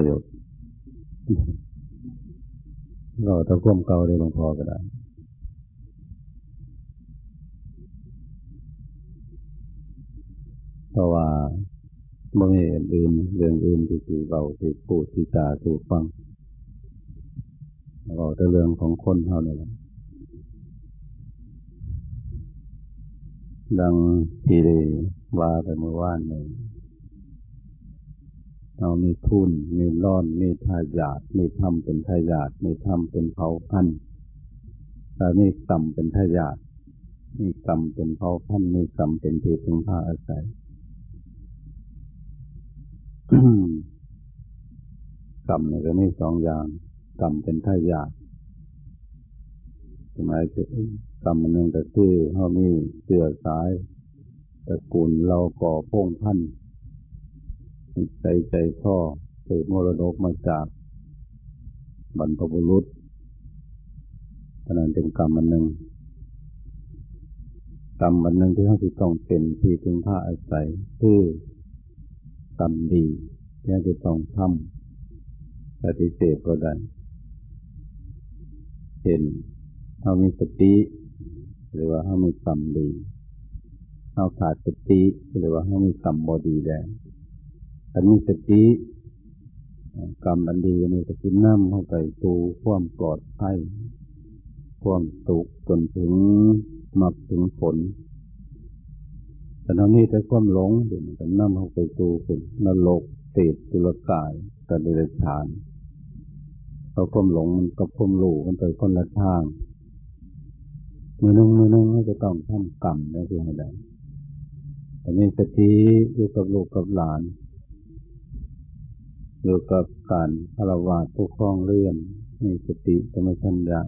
ประโยชน์เราตะก้มเกาได้หลวงพ่อก็ได้เพราะว่าเมื่อเห็นอื่นเรื่องอื่นที่คือเราที่พูดที่จาที่ฟังเราแต่เรื่องของคนเท่านั้นดังที่ได้ว่าไปเมื่อวานเลย เรามีทุนมีร่อน มีทายาทมีทำเป็นทายาทมีทำเป็นเผาพันธุ์แต่มีกรรมเป็นทายาทมีกรรมเป็นเผาพันธุ์มีกรรมเป็นที่พึงพาอาศัยกรรมเนี่ยก็มีสองอย่างกรรมเป็นทายาทหมายถึงกรรมหนึ่งก็คือเขามีเสือสายตระกูลเราก่อพงพันธุ์ ใจใจข้อสืบมรดกมาจากบรรพบุรุษขนาดเป็นกรรมอันหนึ่งกรรมอันหนึ่งที่เขาจะต้องเป็นที่ถึงผ้าอาศัยคือกรรมดีที่จะต้องทำปฏิเสธก็ได้เห็นเขามีสติหรือว่าเขามีกรรมดีเขาขาดสติหรือว่าเขามีกรรมบอดีแล้ อันนี้สติกรรมอันดีนี่ก็คือนั่มเข้าไปตูความปลอดภัยความสุขจนถึงมาถึงผลแต่ตอนนี้แต่ความหลงเดี๋ยวมันก็นั่มเข้าไปตูเป็นนรกเศษตุลกายกระเดรฉานเราความหลงมันกับความรู้มันไปคนละทางมือนึงมือนึงก็จะต้องทำกรรมได้เพียงใดอันนี้สติอยู่กับลูกกับหลาน อยู่กับการพารวาผู้คล้องเลื่อนมีสติสมัชัญญา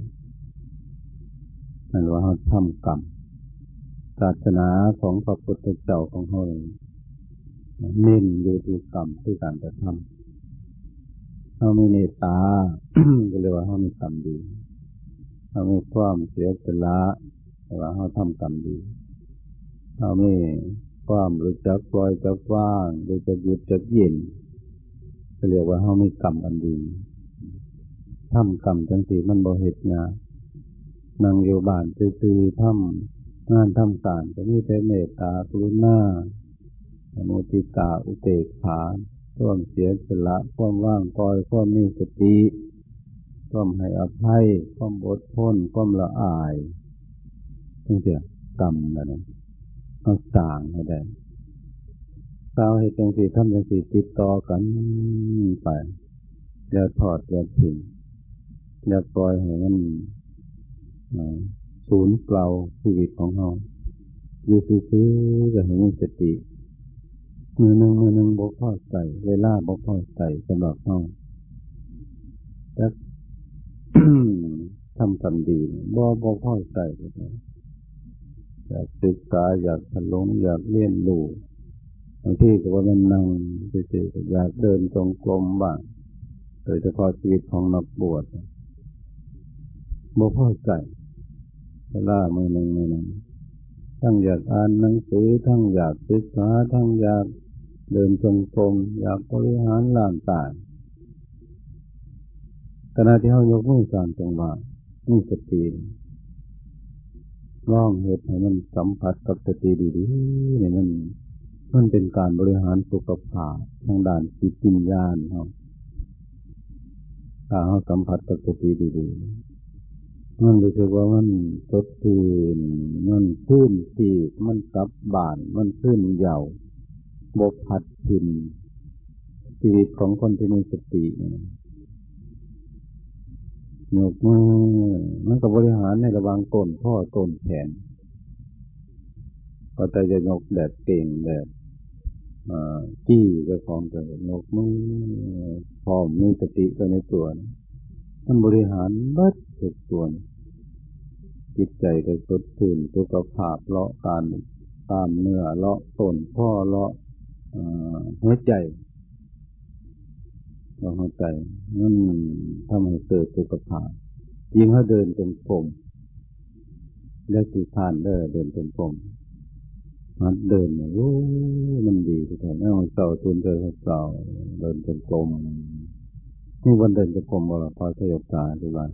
นั่นว่าเขาทำกรรมศาสนาของพระพุทธเจ้าของเขาเน้นอยู่ที่กรรมที่การกระทำเขาไม่เนตาก็เรียกว่าเขามีกรรมดีเขาไม่ความเสียสละแต่ว่าเขาทำกรรมดีเขาไม่ความรู้จักปล่อยจักว่างรู้จักหยุดจักเย็น เรียกว่าเขามีกรรมอันดีทำกรรมจังสีมันบ่เหตุงานนั่งอยู่บ้านตื้อๆทำงานทำการจะมีแต่เมตตากรุณาโมติตาอุเตกขาควมเสียสละควมว่างปล่อยควมมีสติควมให้อภัยควมอดทนควมละอายนี่เดียกรรมนะเนี่ยต้องสางให้ได้ สาวให้จังสีทำจังสีติดต่อกันไปอย่าถอดอย่าทิ้งอย่าปล่อยให้มันสูญเปล่าชีวิตของเราอยู่ซื่อๆก็ให้มีสติมือหนึ่งมือหนึ่งบกพ่อใส่เวลาบกพ่อใส่สำหรับเราแต่ทำทำดีบ่บกพ่อใส่อยากศึกษาอยากทะลงอยากเรียนรู้ บางทีก็ว่ามันนั่งเฉยๆอยากเดินตรงกลมบ้างโดยเฉพาะชีวิตของนักบวชบ่พอใจเวลามือหนึ่งมือหนึ่งทั้งอยากอ่านหนังสือทั้งอยากศึกษาทั้งอยากเดินจงกรมอยากบริหารร่างกายขณะที่เขายกมือการจังหวะนี่สติร้องเหตุให้มันสัมผัสกับสติดีๆเนี่ยมัน มันเป็นการบริหารสุขภาพทางด้านจิตวิญญาณครับถ้าเราสัมผัสกับสติดีๆมันรู้สึกว่ามันสดชื่นมันพื้นที่มันกับบาน มันพื้นเยาวบกพัดทินชีวิตของคนที่มีสติหนกมือมันก็บริหารในระวังต้นพ่อต้นแขนพอใจจะยกแบบเก่งแบ บจี้ไปของตัวยกมือพร้อมมีสติไปในตัวมันบริหารบัดทุกส่วนจิตใจก็สดชื่นสุขภาพเลาะการตามเนื้อเลาะต้นพ่อเลาะหัวใจเราหัวใจนั่นทำให้เกิดสุขภาพยิ่งถ้าเดินจงกรมแล้วที่ทานเด้อเดินจงกรม มันเดินโอ้มันดีที่แท้แม่ของเสาทุนเดินเสาเดินจงกรมนี่วันเดินจะกรมบรพอสยบตาดีว่า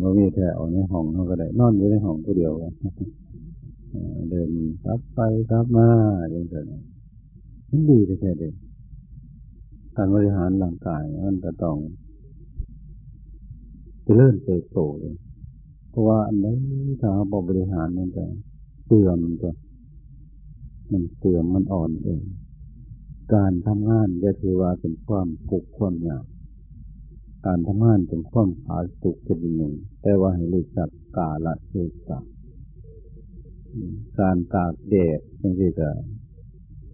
เรามีแถวในห้องเขาก็ได้ นอนอยู่ในห้องตัวเดียวเดินครับไปครับมาอย่างเงี้ยมันดีแค่เด็กการบริหารร่างกายมันจะต้องจะเริ่มเติบโตเลย เพราะว่าอันนี้ถ้าบริหารมันจะเสื่อมตัวมันเสื่อมมันอ่อนเอง การทำงานจะถือว่าเป็นความปุกความยากการทำงานเป็นความผาสุกเป็นหนึ่ง แต่ว่าให้รู้จักกาละเทศะการตากแดดนั่นคือจะ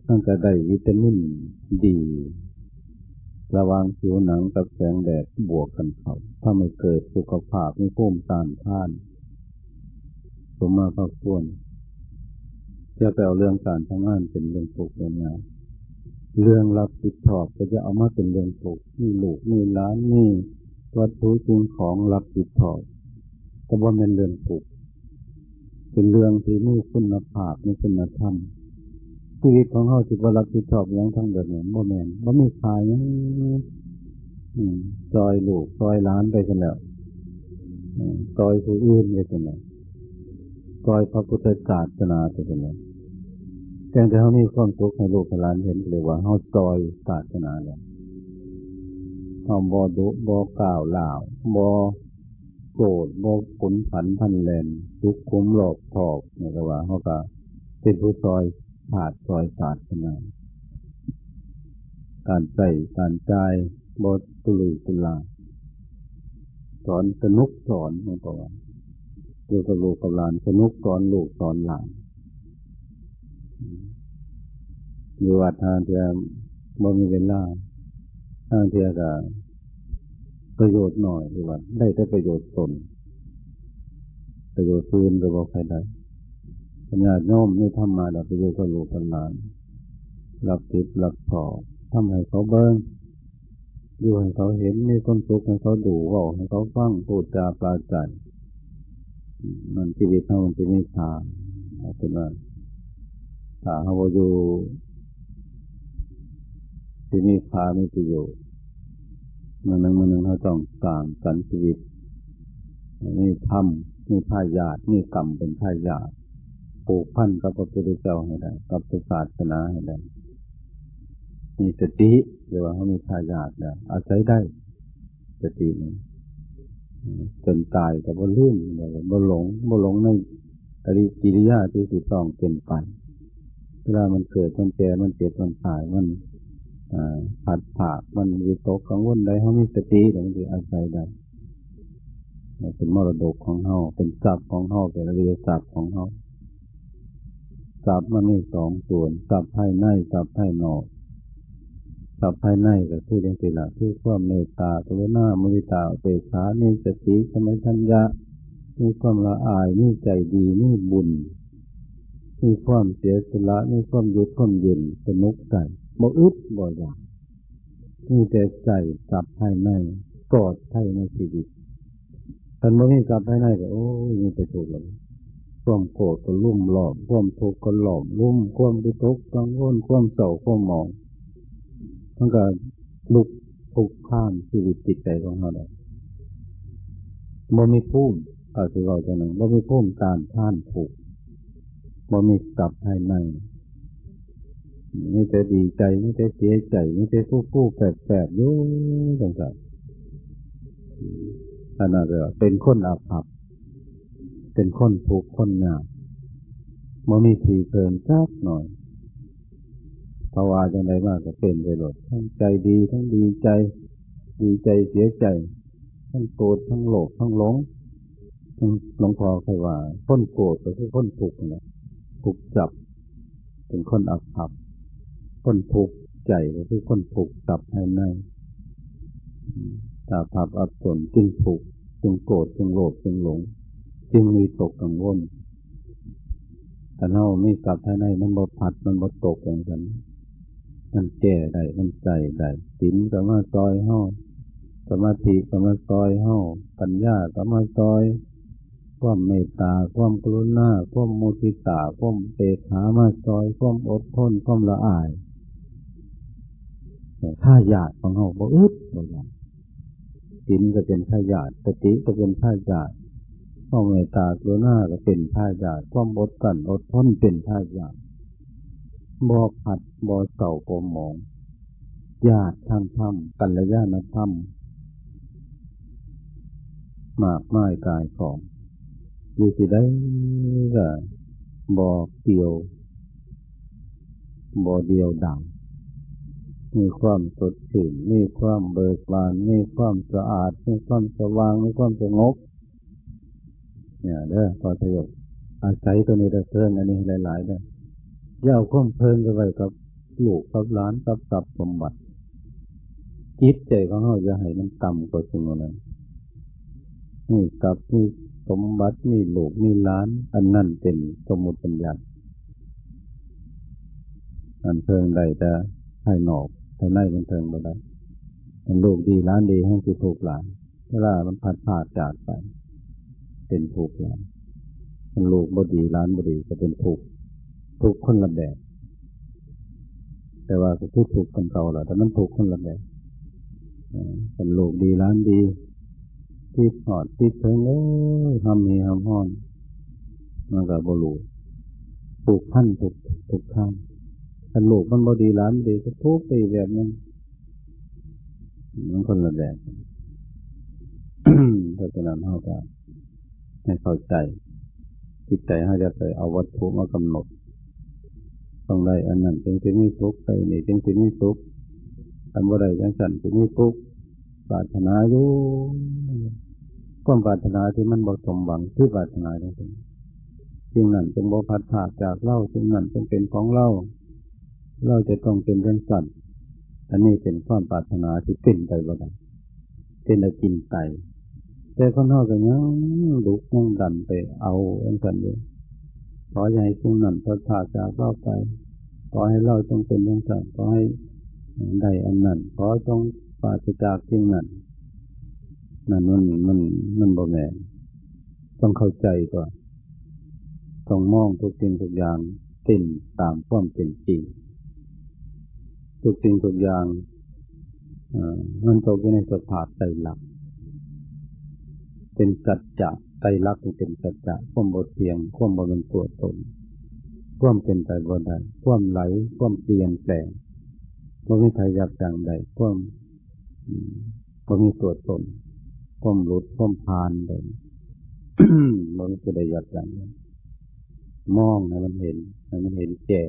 ต้องจะได้วิตามินดี ระวังผิวหนังกับแสงแดดบวกกันเขาถ้าไม่เกิดสุขภาพไม่พุ่มตานท่านสมมาพระควรจะไปเอาเรื่องการทำงานเป็นเรื่องปกเป็นงานเรื่องรับผิดชอบก็จะเอามาเป็นเรื่องปกนี่ลูกนี่ล้านนี่วัตถุสิ่งของรับผิดชอบก็บ่เป็นเรื่องปกเป็นเรื่องที่มีคุณภาพมีคุณธรรม ชีวิตของเขาที่ว่ารับผิดชอบย่างทั้งเดิมเนี่ยบ่แมนบ่มีขายยังซอยลูกซอยล้านไปกันแล้วซอยผู้อื่นไปกันแล้วซอยพระพุทธศาสนาไปกันแล้วแต่แต่เขามีความสุขให้ลูกหลานเห็นเลยว่าเขาซอยศาสนาแล้วเขาบอดุบอกล่าวล่าวบอโกรธบอผลผันพันแลนทุกคุ้มหลอกถอกเนี่ยก็ว่าเขาก็เป็นผู้ซอย ขาดซอยศาสนาการใส่การใจบอตุลุตุลาสอนสนุกสอนมันก็ว่าอยู่กับลูกกับหลานสนุกสอนลูกสอนหลานอยู่วัดทางเทียบ่มีเวลาทางเทียก็ประโยชน์หน่อยหรือว่าได้แต่ประโยชน์ตนประโยชน์พื้นก็บอกใครได้ ปัญญาโน้มไม่ทำมาดับประโยชน์ก็รู้กันลานหลับติดหลับพอทำให้เขาเบิ้งอยู่ให้เขาเห็นมีคนสุขให้เขาดูว่าให้เขาฟังพูดจาปลาใจมันชีวิตเขามันจะมีทางเป็นว่าถ้าเขาอยู่ที่มีค่ามีประโยชน์มันนึงมันนึงเขาต้องสร้างสันชีวิตนี่ทำนี่ท่ายาดนี่กรรมเป็นท่ายาด ปลูกพันกับพระพุทธเจ้าให้ได้ กับศาสนาให้ได้ มีสติเรียกว่าเขามีทายาทแล้อาศัยได้สตินี้จนตายแต่บ่ลื่นบ่หลงบ่หลงในอริกิริยาที่ถูกต้องเป็นไปเวลามันเกิดมันแก่มันเจ็บมันตายมันผัดผากมันวิตกกังวลใดเขามีสติอย่างที่อาศัยได้เป็นมรดกของเขาเป็นทรัพย์ของเขาเป็นเรียทรัพย์ของเขา ทรัพมันมีสองส่วนทรัพภายในทรัพภายนอกทรัพภายในก็คือเรื่องสิละคือความเมตตาตัวหน้ามุริตาเปขานี่สติสมัยทัญญามีความละอายนี่ใจดีนี่บุญมีความเสียสละมีความยุดความเย็นสนุกใจบ่อึดบ่อยากมีแต่ใจกับภายในกอดภายในชีวิตท่านบ่มีกับภายในก็โอ้ยมีแต่ทุกข์เลย ความโกรธก็ลุ่มหลอมความทุกข์ก็หลอมลุ่มความวิตกกังวลความเศร้าความหมองมันก็ลุกทุกข้ามชีวิตจิตใจของเราเลยบ่มีพุ่มอาจจะเราจะหนึ่งบ่มีพุ่มการท่านผูกบ่มีกับภายในไม่แต่ดีใจไม่แต่เสียใจไม่แต่ผู้ผู้แฝงๆอยู่ต่างๆอันนั้นก็เป็นคนอาภัพ เป็นคนผูกคนหนามันมีทีเพลินจักหน่อยภาวะจังไรมากก็เป็นไปหมดทั้งใจดีทั้งดีใจ ดีใจเสียใจ ทั้งโกรธทั้งโลภทั้งหลงหลงพอเคยว่าคนโกรธก็คือคนถูกนะถูกจับเป็นคนอับผับคนถูกใจก็คือคนถูกจับภายในตาผับอับสนจึงถูกจึงโกรธจึงโลภจึงหลง จึงมีตกกังวลแต่เราไม่กลับภายในมันบดผัดมันบดตกอย่างนั้นมันแก่ได้มันใจได้สินก็มาซอยห้าสมาธิก็มาซอยห้าปัญญาก็มาซอย ความเมตตา ความกรุณา ความมุทิตา ความเปขามาซอย ความอดทน ความละอายท่ายาดของเขาบ่อึดบ่ยากศีลก็เป็นท่ายาดสติก็เป็นท่ายาด ข้อเมตาตากรุณาก็เป็นท่ายาดความอดกันอดทนเป็นท่ายาดบ่ผัดบ่เศร้าบ่หมอง ญาติทางธรรมกัลยาณธรรมมากไม้กายของอยู่ที่ได้ก็บ่เดียวบ่เดียวดังมีความสดชื่นมีความเบิกบานมีความสะอาดมีความสว่างมีความสงบ เนี่ยเด้อพอทยกอาศัยตัวนี้เด้ออันนี้หลายๆเด้อย่าความเพลินกันไปกับลูกกับหลานกับทรัพย์สมบัติจิตใจของเราจะให้มันต่ำกว่าสิ่งนั้นนี่กับนี่สมบัตินี่ลูกนี่ล้าน อันนั่นเป็นสมุติปัญญาอันเพิงใดแต่ให้หนอกให้ไนมันเพิงบ่ได้มันลูกดีล้านดีให้คือถูกหลานเวลามันพัดพาจากไป เป็นถูกหลานมันลูกบดีล้านบดีก็เป็นถูกถูกคนละแบบ แต่ว่าก็คือถูกคนเก่าแหละแต่มันถูกคนละแบบเป็นลูกดีล้านดีที่หอดที่เพิงเอ้ยทำมีทำห้อนมันก็บ่รู้ถูกพันถูกถูกทางถ้าลูกมันบดีล้านดีก็ทุกไปแบบนั้นมันคนละแบบเพราะฉะนั้นเขาก็ ให้เข้าใจจิตใจเขาจะไปเอาวัตถุมากำหนดต้องได้อันนั้นจึงจะมีทุกข์ไปนี่จึงจะมีทุกข์ทำอะไรจังสันจะมีทุกปรารถนาอยู่ความปรารถนาที่มันบกสมหวังที่ปรารถนาจริงๆจึงนั้นจึงบ่พัดผาจากเล่าจึงนั้นจึงเป็นของเล่าเราจะต้องเป็นเรื่องสัตว์อันนี้เป็นความปรารถนาที่เป็นไปบ่ได้เป็นอะกินไต แต่คนนอกก็ยังลุกยังดันไปเอาเองกันเลยขอให้คุณนั่นพระถาจากเราไป ขอให้เราต้องเป็นเรื่องสัตว์ขอให้ได้อันนั้นขอต้องปราศจากสิ่งนั้นนั่นมันมันมันบ่แม่ต้องเข้าใจก่อนต้องมองทุกสิ่งทุกอย่างเป็นตามความเป็นจริงทุกสิ่งทุกอย่างมันตกอยู่ในสภาพใจหลัก เป็นสัจจะใจรักเป็นสัจจะความบทเทียงความบริตัวตนความเป็นไปบนใดความไหลความเปลี่ยนแปลงว่มีทายากอย่างใดความว่มีตัวตนความหลุดความพานใดมันก็ได้อยากอย่างมองให้มันเห็นให้มันเห็นแจ้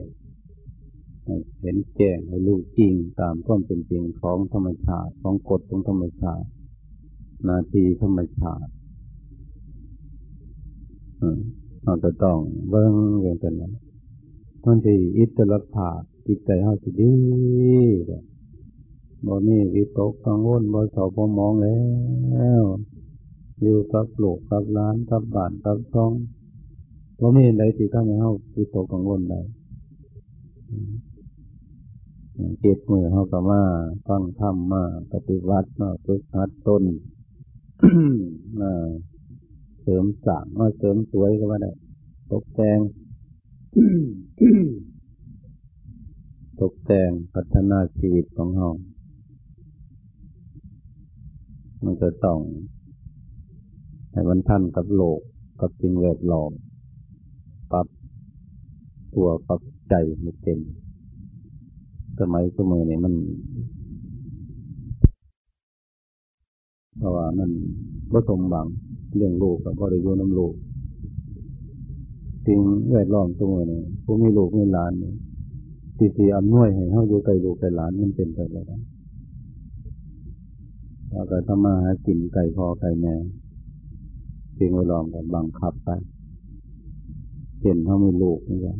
เห็นแจ้งให้รู้จริงตามความเป็นจริงของธรรมชาติของกฎของธรรมชาติ นาทีธรรมชาติ เราจะต้องเบิ้งเรื่องตัวนั้นมันที่อิสระภาพจิตใจเขาสิดีบ่นี่วิตกกังวลบ่เศร้าบ่มองแล้วอยู่กับลูกกับล้านกับบ้านกับช่องบ่มีอะไรที่ทำให้เขาวิตกกังวลได้เจ็ดมือเขาก็มาฟังธรรมมา ปฏิวัติมาฝึกหัดตนมา เสริมสร้างมาเสริมสวยก็ว่าได้ตกแต่งตกแต่งพัฒนาชีวิตของเรามันจะต้องให้มันทันกับโลกกับสิ่งแวดล้อมปรับตัวปรับใจให้เป็นสมัยสมัยนี้มัน เพราะว่ามันก็สมบัง เรื่องลูกกับบริโภคน้ำลูกสิ่งแวดล้อมตัวนี้ผู้มีลูกมีหลานนี่สีสีอำนวยให้เขาอยู่ไกลลูกไกลหลานมันเป็นไปแล้วเราก็ทำมาหากินไก่พอไก่แม่สิ่งแวดล้อมกันบังคับไปเห็นเขามีลูกนี่แหละ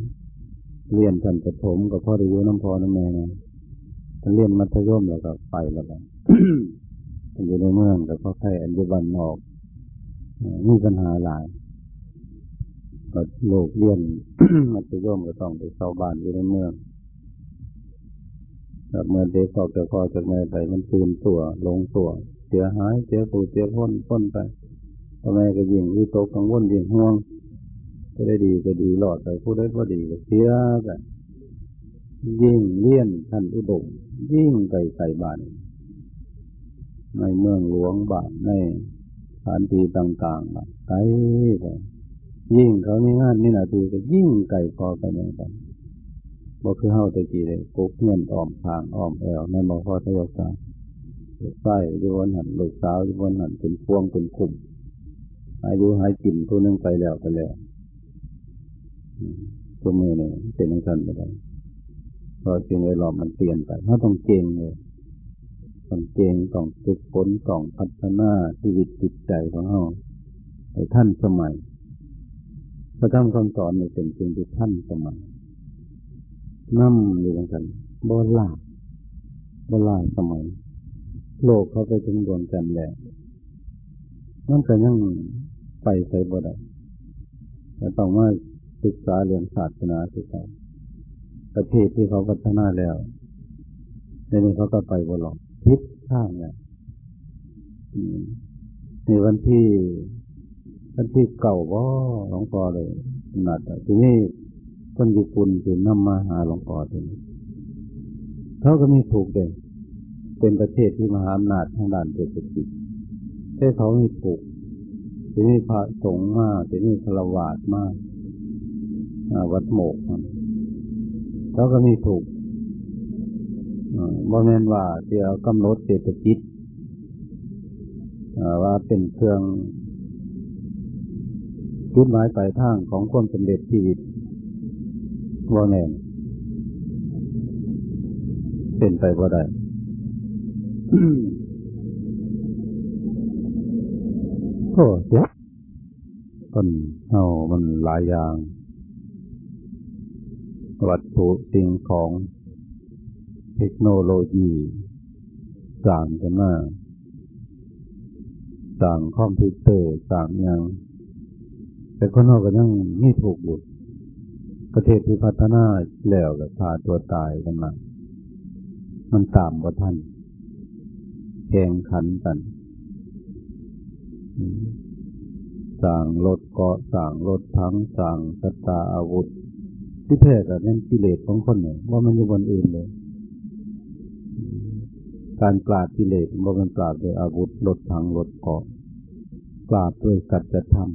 เรียนกันประถมกับพ่อได้ยุ่น้ำพอน้ำแม่เรียนมัธยมแล้วก็ไปแล้วกันอยู่ในเมืองแต่พ่อแค่อันยุบันนอก มีปัญหาหลายก็โลกเรียนมัธยมก็ต้องไปเข้าบ้านอยู่ในเมืองแบบเมื่อเด็กออกจากพ่อจากแม่ไปมันตื่นตัวลงตัว เสียหายเสียปูเสียพ้นพ้นไปพ่อแม่ก็ยิ่งวิตกกังวลยิ่งห่วงจะได้ดีก็ดีหลอดไปผู้ได้ก็ดีก็เสียกันยิ่งเลี่ยนท่านอุดมยิ่งไกลไกลบ้านในเมืองหลวงบ้านในานที่ต่างๆไกลไปยิ่งเขามีงานนี่นาทีก็ยิ่งไกลพอกันเหมือนกันบอกคือเฮาตะกี้เลยกุ๊กเงินอ้อมทางอ้อมแอวนั่นบอพ่อทยศาใส่ยูวันหันลูกสาวยูวันหันเป็นพวงเป็นคุมอายุหายกินตัวนึงไปแล้วไปแล้วตัวมือเนี่ยเป็นอย่างนั้นไปได้พอจริงเลยหลอมมันเปลี่ยนไปถ้าต้องเก่งเลย ต้องเก่งต้องฝึกฝนต้องพัฒนาชีวิตจิตใจของเราให้ท่านสมัย พระธรรมคำสอนเนี่เป็นเพียงที่ท่านสมัยนั่มอยู่กันกันโบราณโบราณสมัย โลกเขาไปถึงดวงจันทร์แล้วนั่นก็ยังไปใส่บ่ได้แต่ต้องมาศึกษาเรื่องศาสนาศึกษาประเทศที่เขาพัฒนาแล้วในนี้เขาก็ไปบ่หลอก ทิศข้างเนี่ยในวันที่ วันที่เก่าว่าหลวงพ่อเลยหนัดทีนี้คนญี่ปุ่นถึงนำมาหาหลวงพ่อทีนี้เขาก็มีถูกเด่นเป็นประเทศที่มหาอำนาจทางด้านเศรษฐกิจแต่เขามีถูกทีนี้พระสงฆ์มากทีนี้ฆราวาสมากวัดโมก เขาก็มีถูก บ่แม่นว่าเดี๋ยวกำหนดเศรษฐกิจว่าเป็นเครื่องจุดหมายปลายทางของความสำเร็จชีวิตว่แน่นเป็นไปบ่ได้ก็เดี๋ยวคนเอามันหลายอย่าง วัตถุสิ่งของ เทคโนโลยีสร้างกันมาสร้างคอมพิวเตอร์สร้างอย่าง แต่คนเราก็ยังไม่ถูกบุตรประเทศที่พัฒนาแล้วก็พาตัวตายกันมามันตามกว่าท่านแข่งขันกันสั่งรถเกาะสั่งรถทั้งสั่งสตาอาวุธ ที่แท้แต่นั่นกิเลสของคนเนี่ยว่ามันอยู่บนอื่นเลย การปราบกิเลสว่ามันปราบด้วยอาวุธรถทั้งรถเกาะปราบด้วยกัจจธรรม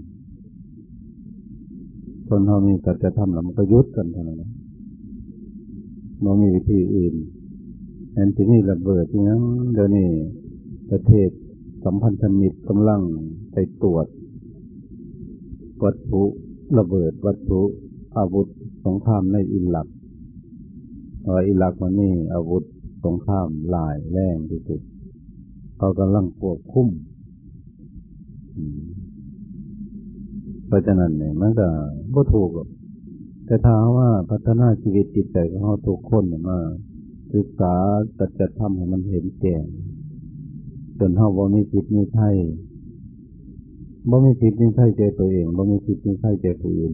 คนเขามีกัจจธรรมแล้วมันก็ยุดกันเท่านั้นมันมีวิธีอื่นแทนที่นี่ระเบิดอย่างเดี๋ยวนี้ประเทศสัมพันธมิตรกำลังไปตรวจ วัตถุระเบิดวัตถุอาวุธสงครามในอิหรักอิหรักมันนี่อาวุธ สงครามลายแรงที่สุดเขากำลังควบคุมเพราะฉะนั้นเนี่ยมันก็บ่ถูกหรอกแต่ถ้าว่าพัฒนาชีวิตจิตใจของเขาทุกคนมาศึกษาจัดจะทำให้มันเห็นแก่จนเฮาบ่มีจิตมีไทยบ่มีจิตมีไทยใจตัวเองบ่มีจิตมีไทยใจผู้อื่น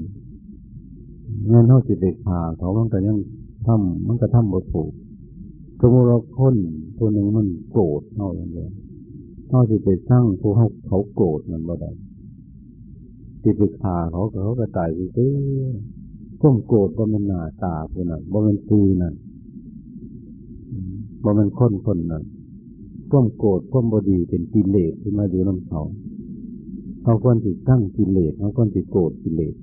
เงินเฮาสิไปขาเขามันก็ยังทำมันก็ทำบ่ถูก สมมติเราคนตัวหนึ่งมันโกรธเฮาอย่างเดียวเฮาสิไปสร้างผู้เขาเขาโกรธมันบ่ได้สิไปขาเขาเขาก็ตายไปซื้อก้มโกรธบ่มันหน้าตาผู้นั้นบ่มันตีนั่นบ่มันคนคนนั้นก้มโกรธก้มบดีเป็นกิเลสที่มาอยู่น้ำเขาเขาควรติดตั้งกิเลสเขาควรติดโกรธกิเลส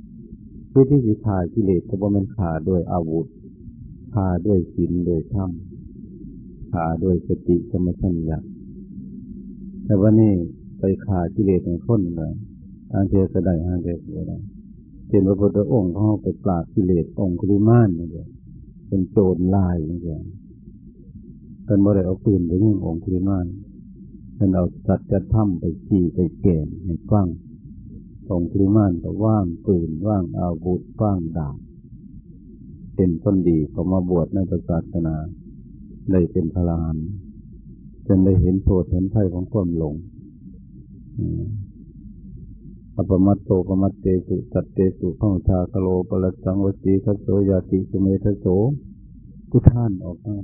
เพื่อที่จะขากิเลสก็บ่มันขาด้วยอาวุธขาด้วยศีลโดยธรรม ขาด้วยสติสมชัญญะแต่วันนี้ไปขากิเลสในคนเลยทางเทศได้ทางเทศได้เป็นพระพุทธองค์เขาไปปราบกิเลสองคุลิมานนี่เดียวเป็นโจรลายนี่เดียวเป็นบ่ได้เอาปืนไปยิงองคุลิมานเป็นเอาสัตว์จะทำไปขี่ไปแก่นในกว้งองคุลิมานก็ว่างปืนว่างอาวุธว่างดาบเป็นต้นดีเขามาบวชในศาสนา ได้เป็นพลานจนได้เห็นโทษเห็นภัยของความหลงอปมัตโตปมัตเตสุสัตเตสุข้องชาคโลปลัสังวสีทัสโสยาติสุเมทโสกุท่านออกมา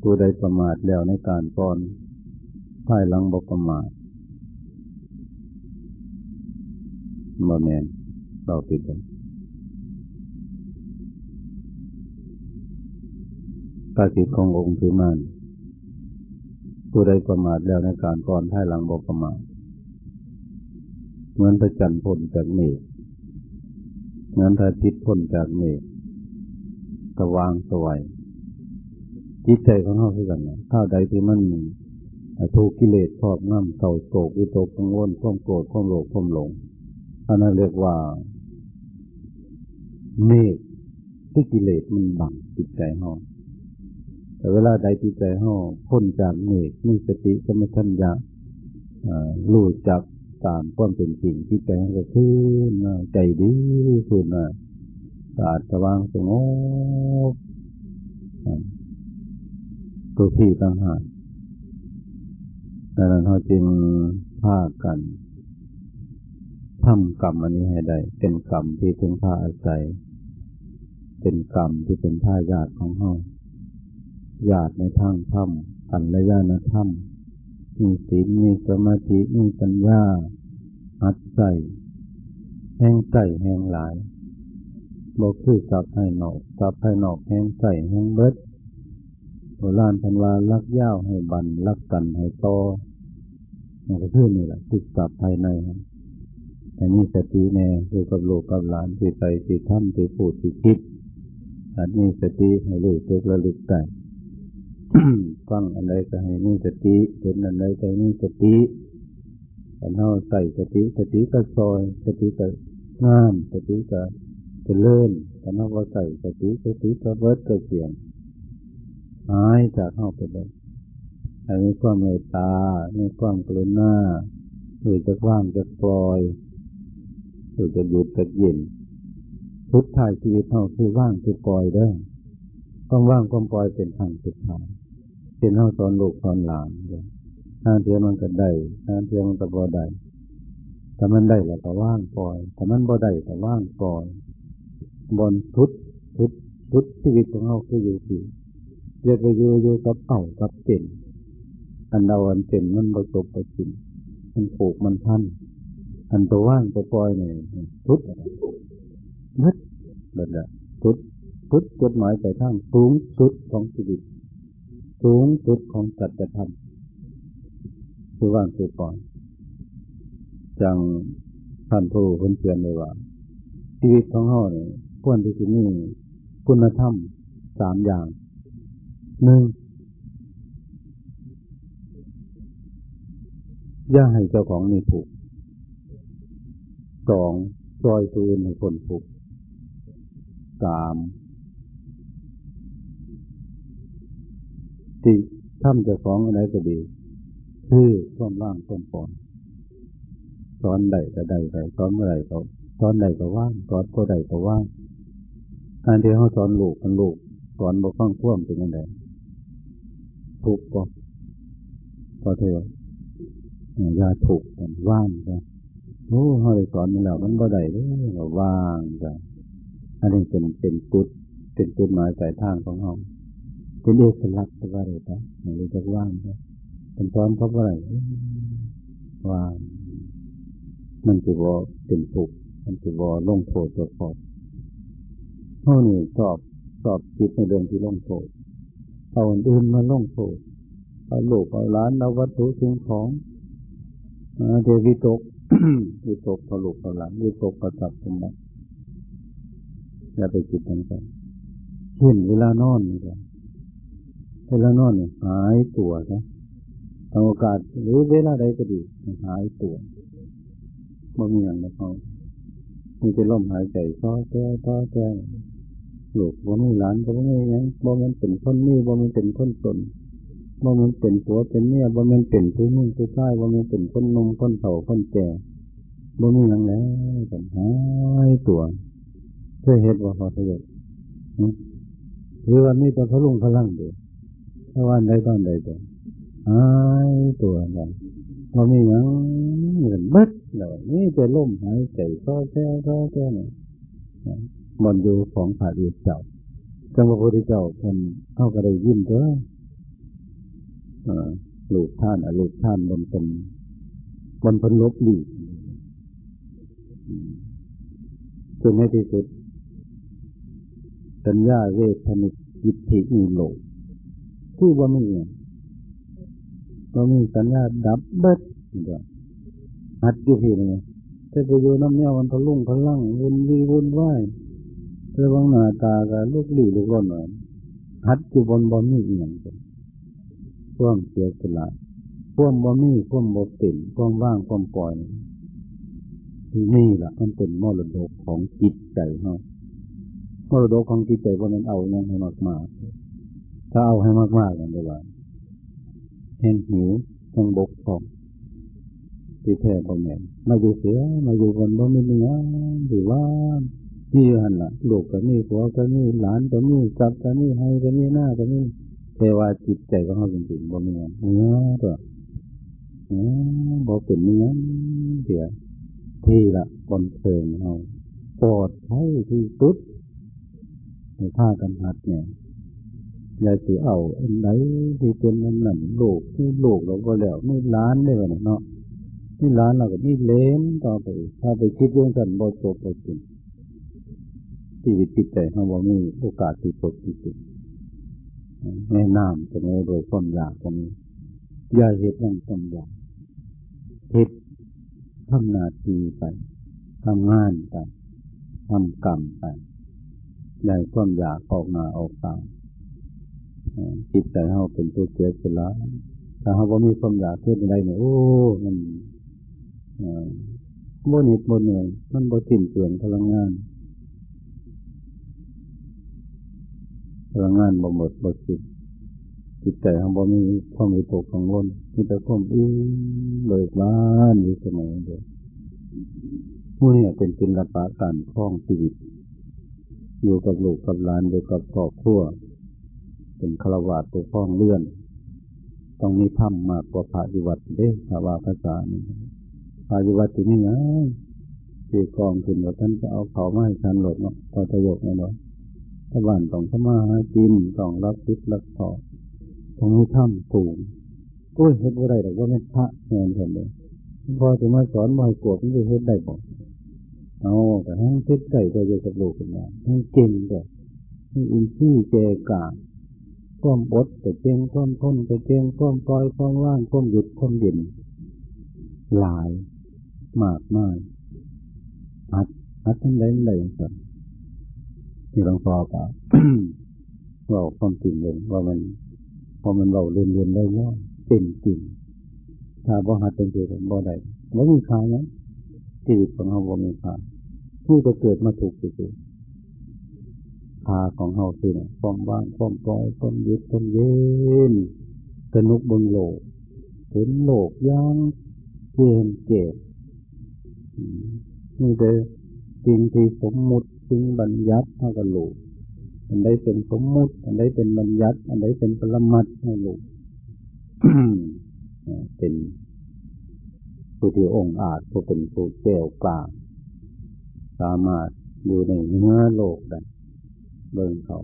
ผู้ใดประมาทแล้วในการป้อนภายหลังบกประมาทบ่แมนเราติดกัน กาสิทธิ์ขององค์ถือมันผู้ใดประมาทแล้วในการก่อนท้ายหลังบอกประมาทเหมือนพระจันทร์พ้นจากเมฆเหมือนพระอาทิตย์พ้นจากเมฆสว่างสวยจิตใจของเขาคือกันนะถ้าใดที่มันถูกกิเลสครอบงำเศร้าโศกวิตกกังวลความโกรธความโลภความหลงอันนั้นเรียกว่าเมฆที่กิเลสมันบังจิตใจเขา แต่เวลาใดจิตใจเขาพ้นจากเมฆมีสติสมัชัญญะรู้จักตามความเป็นจริงจิตใจเขาก็ขึ้นใจดีขึ้นมาสะอาดสว่างสงบตัวพี่ต่างหากดังนั้นเขาจึงพากันทำกรรมอันนี้ให้ได้ เป็นกรรมที่เป็นผ้าอาศัย เป็นกรรมที่เป็นท่าญาติของเขา ญาติในทางธรรมอันละญาณธรรม มีศีลมีสมาธิมีปัญญาอัดใส่แห้งใส่แห้งหลายบอกคือกับให้นอกกับให้นอกแห้งใส่แห้งเบิดโบราณพันวาลักย่าวให้บันลักกันให้โตมันก็คือนี่แหละติดกับภายในแต่นี่สติแน่คือกับโลกกับหลานที่ไปที่ทำที่พูดที่คิดอันนี้สติให้รู้ตัวระลึกได้ ฟังอะไรก็ให้มีสติเห็นอะไรก็ให้มีสติแต่เราใส่สติสติก็ซอย สติก็งามสติก็จะเลื่อนแต่เราพอใส่สติสติก็เบิดก็เสียงหายจากเข้าไปเลยให้มีความเมตตามีความกรุณาหรือจะว่างจะปล่อยหรือจะหยุดจะเย็นทุกทายชีวิตเราคือว่างคือปล่อยได้ความว่างความปล่อยเป็นทางสุดท้าย เป็นเท่าตอนลูกตอนหลานเลยทางเทียมันก็ได้ทางเทียมันก็บ่ได้แต่มันได้แล้วก็ว่างปล่อยแต่มันบ่ได้ก็ว่างปล่อยบนทุดทุดทุดชีวิตของเราคืออยู่ที่เรียกว่าอยู่อยู่กับเก่ากับเป็นอันเราอันเป็นมันประสบประสินมันปลูกมันพันอันตัวว่างตัวปล่อยเนี่ยทุดมัดแบบนี้ทุดทุดจดหมายไปทางสูงสุดของชีวิต สูงสุดของสัจธรรมคือว่างคือปล่อยจังท่านผู้คนเชียนเลยว่า ชีวิตของเขาเนี่ยควรที่จะมีคุณธรรมสามอย่างหนึ่งย่าให้เจ้าของมีถูกสองซอยตัวเองในคนถูกสาม ที่ทำจ้าของอะไรก็ดี คือความว่างความปอนสอนใดก็ได้ใดสอนเมื่อไรก็สอนใดก็ว่างสอนก็ใดก็ว่างการที่เขาสอนลูกมันลูกสอนบ่ฟังท่วมเป็นยังไงถูกก็พอเถอะยาถูกกันว่างกันโอ้เขาเลยสอนมันแล้วมันบ่ได้เลยว่างกันอันนี้เป็นเป็นกุดเป็นกุดหมายปลายทางของเขา เป็นเอกลักษณ์ว่าอะไรปะมันเลยจะว่างไปเป็นสอนเขาว่าอะไรว่างมันจะบ่เป็นถูกมันจะบ่ลงโทษตัวพอบเขานี่ชอบชอบคิดในเรื่องที่ลงโทษเอาอื่นมาลงโทษเอาลูกเอาล้านเอาวัตถุสิ่งของเดวิตกวิตกเอาลูกเอาล้านวิตกประทับสมบัติอย่าไปคิดทั้งนั้นเช่นเวลานอนนี่แหละ เวลานอนเนี่ยหายตัวนะโอกาสหรือเวลาใดก็ดีหายตัวบ่มีอย่างนะเขามีแต่ลมหายใจต่อแก่ต่อแก่ลูกบ่มีหลานบ่มีหยังบ่มันเป็นคนนี้บ่มันเป็นคนตนบ่มันเป็นผัวเป็นเมียบ่มันเป็นผู้นุ่งผู้ชายบ่มันเป็นคนนมคนเฒ่าคนแก่บ่มีหยังแล้วแต่หายตัวเพื่อเห็ดว่าพอเถิดหรือวันนี้จะพลุงพลังเดียว วันใดตอนใดเดียวหายตัวนั่นบ่มีหยังเหมือนเบิดแล้วนี่จะล่มหายใจก็แค่ก็แค่เนี่ยมันอยู่ของผาเอียเจ้าจังหวะพระพุทธเจ้าท่านเข้าก็ได้ยินตัวยลูกท่านลูกท่านบนเป็นบนพันลบหลีจนให้ที่สุดสัญญาเวทนิจิตถิอุโล คือว่ามีเนี่ยว่มีสัญญาดับเบิดหัดอยู่พี่นี่ถ้าไปอยู่น้ำเนี่ยมันทะลุ่งทะลั่งวนวีวุ่นวายเระวังหน้าตากับลูกหลีลูกร้อนหน่อยหัดอยู่บนบนนี่อีกอย่างกันพ่วงเสียสละพ่วงบ่มีพ่วงบ่เป็นพ่วงว่างพ่วงปล่อยที่นี่แหละมันเป็นมรดกของจิตใจเนาะมรดกของจิตใจว่ามันเอาอย่างให้มากมาก ถ้าเอาให้มากมากกันได้ว่าแห่งหิวแห่งบกพร่องที่แท้บ่แม่นมาอยู่เสียมาอยู่บนบ่มีเนื้อหรือว่านี่หันละลูกก็มีผัวก็มีหลานก็มีจับก็มีให้ก็มีหน้าก็มีแต่ว่าจิตใจของเขาจริงๆบ่มีเนื้อตัวเนื้อบ่เป็นเนื้อเดียวที่ละบนเพลิงเราปลอดภัยที่สุดในท่ากันหัดเนี่ย อย่าสิเอาอันไหนที่เป็นนั่นนั่นลูกที่ลูกเราก็แล้วไม่ล้านได้เนาะนี่ล้านเราก็นี่เลนต่อไป ถ้าไปคิดเรื่องกันบ่จบบ่จริงชีวิตจิตใจเของเรามีโอกาสที่จบที่สุดแม่น้ำจะไม่โดยความอยากตรงนี้อย่าเหตุนั่นความอยากเหตุทำนาทีไปทำงานไปทำกรรมไปใหญ่ความอยากออกมาออกตา จิตใจเราเป็นตัวเสียสละถ้าเราบ่มีความอยากเพื่ออะไรเนี่ยโอ้มันโมนิดโมเหนื่อยมันบ่สิ้นเปลืองพลังงาน พลังงานบ่หมดบ่สิ้นจิตใจของบ่มีความมีตกกังวลมีแต่ความอื้อเบิกบานอยู่เสมอเดียวผู้นี้เป็นศิลปะการคล้องชีวิตอยู่กับลูกกับหลานอยู่กับครอบครัว เป็นฆราวาสตัวคล้องเลื่อน ต้องมีธรรมากกว่าพระวิวัตเด้ภาวาภาษานี่พระวิวัตินี่นะตีกองขึ้นว่าท่านจะเอาเขามาให้ฉันหลดเนาะพอทยกนะเนาะถ้าบ้านต้องเข้ามาหาจินต้องรับพิษรับทอต้องมีธรรมสูงโอ้ยเฮ็ดบ่ได้แต่ว่าไม่พระแทนคนเลยพอจะมาสอนบ่อยกวดมันจะเฮ็ดได้บ่เอาแต่ห้เฮ็ดได้ก็จะกับลูกกันมาให้เก่งแต่ให้อินทรีย์แจกา ความอดแต่เก่งความทนแต่เก่งความปล่อยความว่างความหยุดความเย็นหลาย มากมากอัดอัดทั้งหลายหลยสักที่หลวงพ่อก็เราความจริงเลยว่ามันพอมันเราเรียนเรียนได้แล้วเป็นจริงถ้าบ่หัดเป็นจริงบ่ได้บ่มีค่านะชีวิตของเราบ่มีค่าผู้จะเกิดมาถูกจริง พาของเฮาคือเนี่ยความว่างความปล่อยความยึดความเย็นสนุกบนโลก เห็นโลกย่างเห็นเจ็บนี่เด้อสิ่งที่สมมุติสิ่งบัญญัติเท่ากับโลกอันใดเป็นสมมุติ อันใดเป็นบัญญัติ อันใดเป็นปรมัตให้โลกเป็นผู้ที่องค์อาจผู้เป็นผู้แก้วกล้าสามารถอยู่ในเนื้อโลกได้ เบิ่งเขา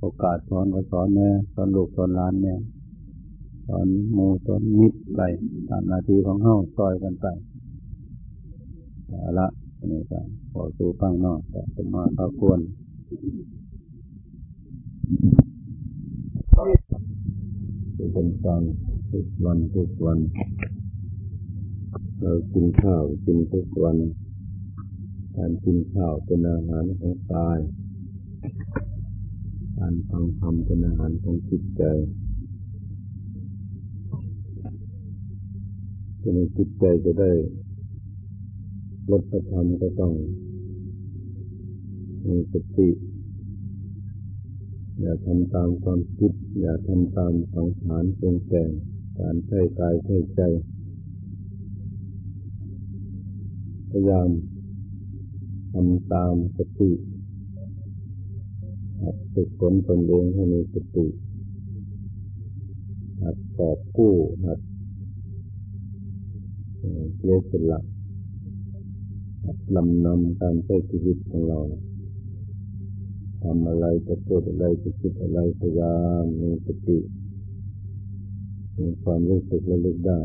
โอกาสสอนก็สอนแน่สอนลูกสอนหลานแน่สอนโมสอนมิตรไปตามนาทีของเฮาซอยกันไปละนี่ก็ขอสู่ฟังนอกแต่เป็นมาตะควรเป็นฟังทุกวันทุกวัน เรากินข้าวกินทุกวัน การกินข้าวเป็นอาหารของกาย การฟังธรรมเป็นอาหารของจิตใจจะในจิตใจจะได้ลดธรรมก็ต้องมีสติ อย่าทำตามความคิด อย่าทำตามสังขารปรุงแต่งการใช้กายใช้ใจ พยายามทำตามสติ ฝึกฝนตนเองให้มีสติหัดตอบกู้หัดเสียสละหัดลำนำการใช้ชีวิตของเราทำอะไรจะพูดอะไรจะคิดอะไรพยายามมีสติมีความรู้สึกระลึกได้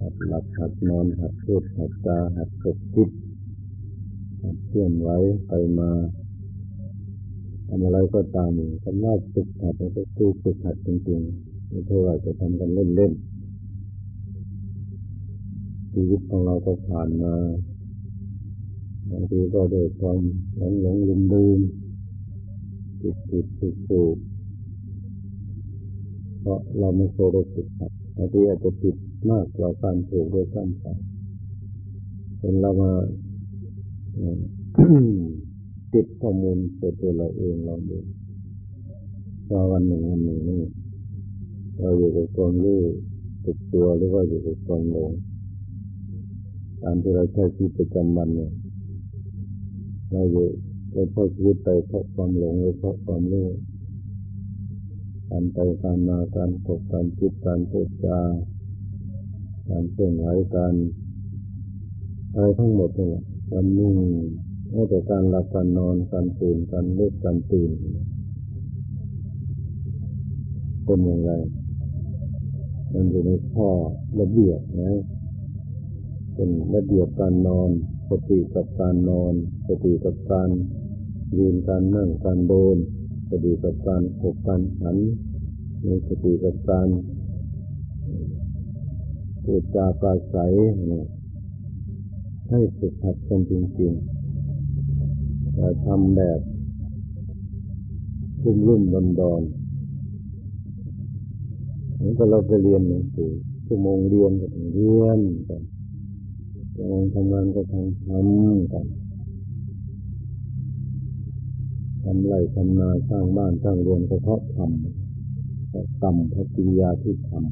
หัดหลับหัดนอนหัดพูดหัดจาหัดคิดหัดเคลื่อนไหวไปมา ทำอะไรก็ตามคำว่าฝึกหัดก็คือฝึกหัดจริงๆไม่ใช่ว่าจะทำกันเล่นๆชีวิตของเราก็ผ่านมาบางทีก็ด้วยความหลงหลงลืมลืมติดติดติดติดเพราะเราไม่เคยได้ฝึกหัดบางทีอาจจะติดมากเราการถูกด้วยซ้ำไปเป็นเรามา ติดข้อมูลตัวตัวเราเองเราเองพอวันหนึ่งวันหนึ่งนี่เราอยู่กับความรู้ติดตัวหรือว่าอยู่กับความหลงการที่เราใช้ชีวิตประจำวันเนี่ยเราอยู่เราพอชีวิตไปเพราะความหลงหรือเพราะความรู้การไปการมาการพบการคิดการพูดจาการเคลื่อนไหวการอะไรทั้งหมดนี่แหละการนิ่ง แม้แต่การหลับการนอนการตื่นการเลิกการตื่นเป็นอย่างไร มันอยู่ในข้อระเบียบนะ เป็นระเบียบการนอน สติกับการนอน สติกับการยืนการนั่งการเดินสติกับการขบการหันมีสติกับการพูดจาการใสให้ฝึกหัดกันจริงๆ แต่ทำแบบรุ่มรุ่มดอนดอนเหมือนกับเราไปเรียนหนังสือชั่วโมงเรียนก็ต้องเรียนกันชั่วโมงทำงานก็ต้องทำกันทำไรทำนาสร้างบ้านสร้างเรือนก็เพราะทำเพราะกรรมเพราะกิริยาที่ทำ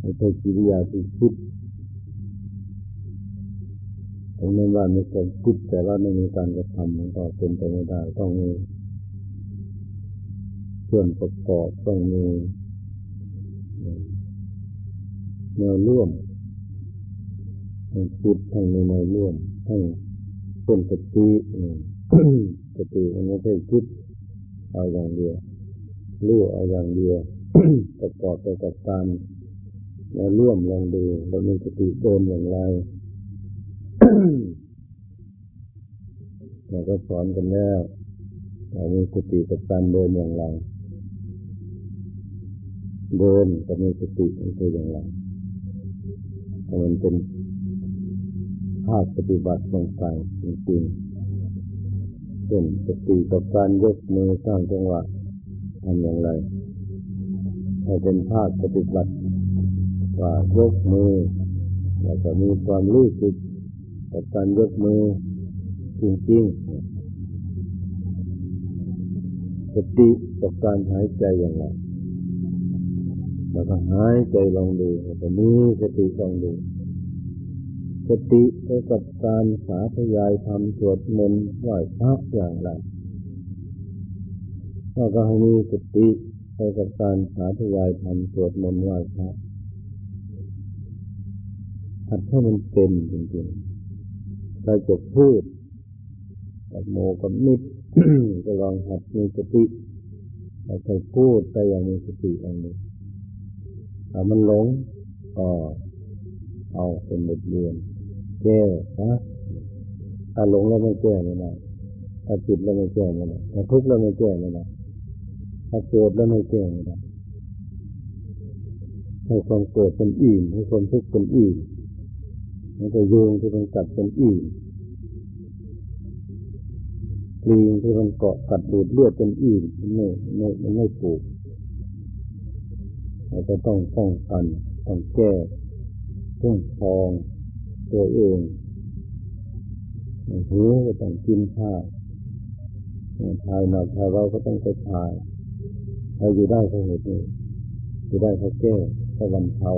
ไม่ใช่กิริยาที่คิด ตรงนั้นว่ามีความคิดแต่ว่าไม่มีการกระทำมันก็เป็นไปไม่ได้ต้องมีส่วนประกอบต้องมีแนวร่วมทั้งคิดทั้งในแนวร่วมทั้งเป็นสติสติมันไม่ใช่คิดเอาอย่างเดียวรู้เอาอย่างเดียวประกอบไปกับการแนวร่วมลองดูเรามีสติเดินอย่างไร เราก็สอนกันแล้วเรามีสติกับการเดินอย่างไร เดินก็มีสติมันคืออย่างไรมันเป็นภาคปฏิบัติลงไปจริงๆเช่นสติกับการยกมือสร้างจังหวะทำอย่างไรให้เป็นภาคปฏิบัติว่ายกมือแล้วก็มีความรู้สึก กับการยกมือจริงๆสติกับการหายใจอย่างไรแล้วก็หายใจลองดูแล้วก็มีสติลองดู สติไปกับการสาธยายทำสวดมนต์ไหว้พระอย่างไรแล้วก็ให้มีสติไปกับการสาธยายทำสวดมนต์ไหว้พระหัดให้มันเป็นจริงๆ ใครจะพูดกับโมกับนิดก็ลองหัดมีสติเราเคยพูดไปอย่างมีสติอันนี้ถ้ามันหลงก็เอาเป็นบทเรียนแก้นะถ้าหลงแล้วไม่แก้ไม่ได้ถ้าจิตแล้วไม่แก้ไม่ได้ถ้าทุกข์แล้วไม่แก้ไม่ได้ถ้าโกรธแล้วไม่แก้ไม่ได้ให้ความโกรธเป็นอิ่มให้ความทุกข์เป็นอิ่ม มันจะยุงที่มันกัดเป็นอิ่มลิงที่มันเกาะกัดดูดเลือดเป็นอิ่มมันไม่ไม่มันไม่ปลูกเราจะต้องป้องกันต้องแก้ต้องทองตัวเองหูก็ต้องกินข้าวทายหนักทายเราก็ต้องไปทายเราอยู่ได้เพราะเหตุนี้อยู่ได้เพราะแก้เพราะบรรเทา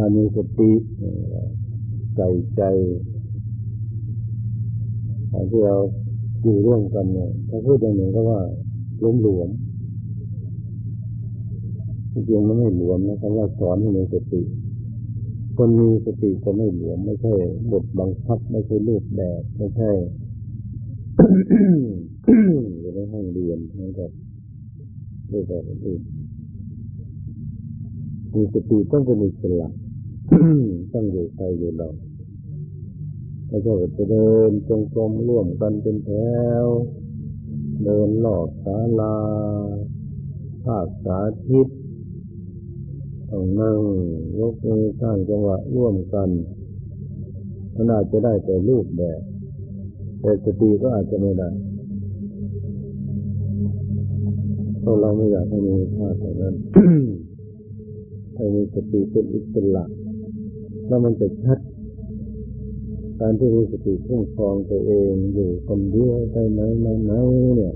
ถ้ามีสติใส่ใจตอนที่เราอยู่ร่วมกันเนี่ยถ้าพูดอย่างหนึ่งก็ว่าล้มหลวมจริงๆมันไม่หลวมนะคำว่าสอนให้มีสติ คนมีสติก็ไม่หลวม ไม่ใช่บทบังคับ ไม่ใช่รูปแบบไม่ใช่อยู่ในห้องเรียนนั่นก็รูปแบบอื่นมีสติต้องเป็นอิสระ ต้องอยู่ใจอยู่เราไม่ใช่จะเดินจงกรมร่วมกันเป็นแถว เดินหลอกศาลา ภาคสาธิตต้องนั่งยกมือสร้างจังหวะร่วมกันมันอาจจะได้แต่รูปแบบแต่สติก็อาจจะไม่ได้เพราะเราไม่อยากให้มีภาพแบบนั้นให้มีสติเป็นอิสระ แล้วมันจะชัด การที่มีสติคุ้มครองตัวเองอยู่คนเดียวไปไหนมาไหนเนี่ย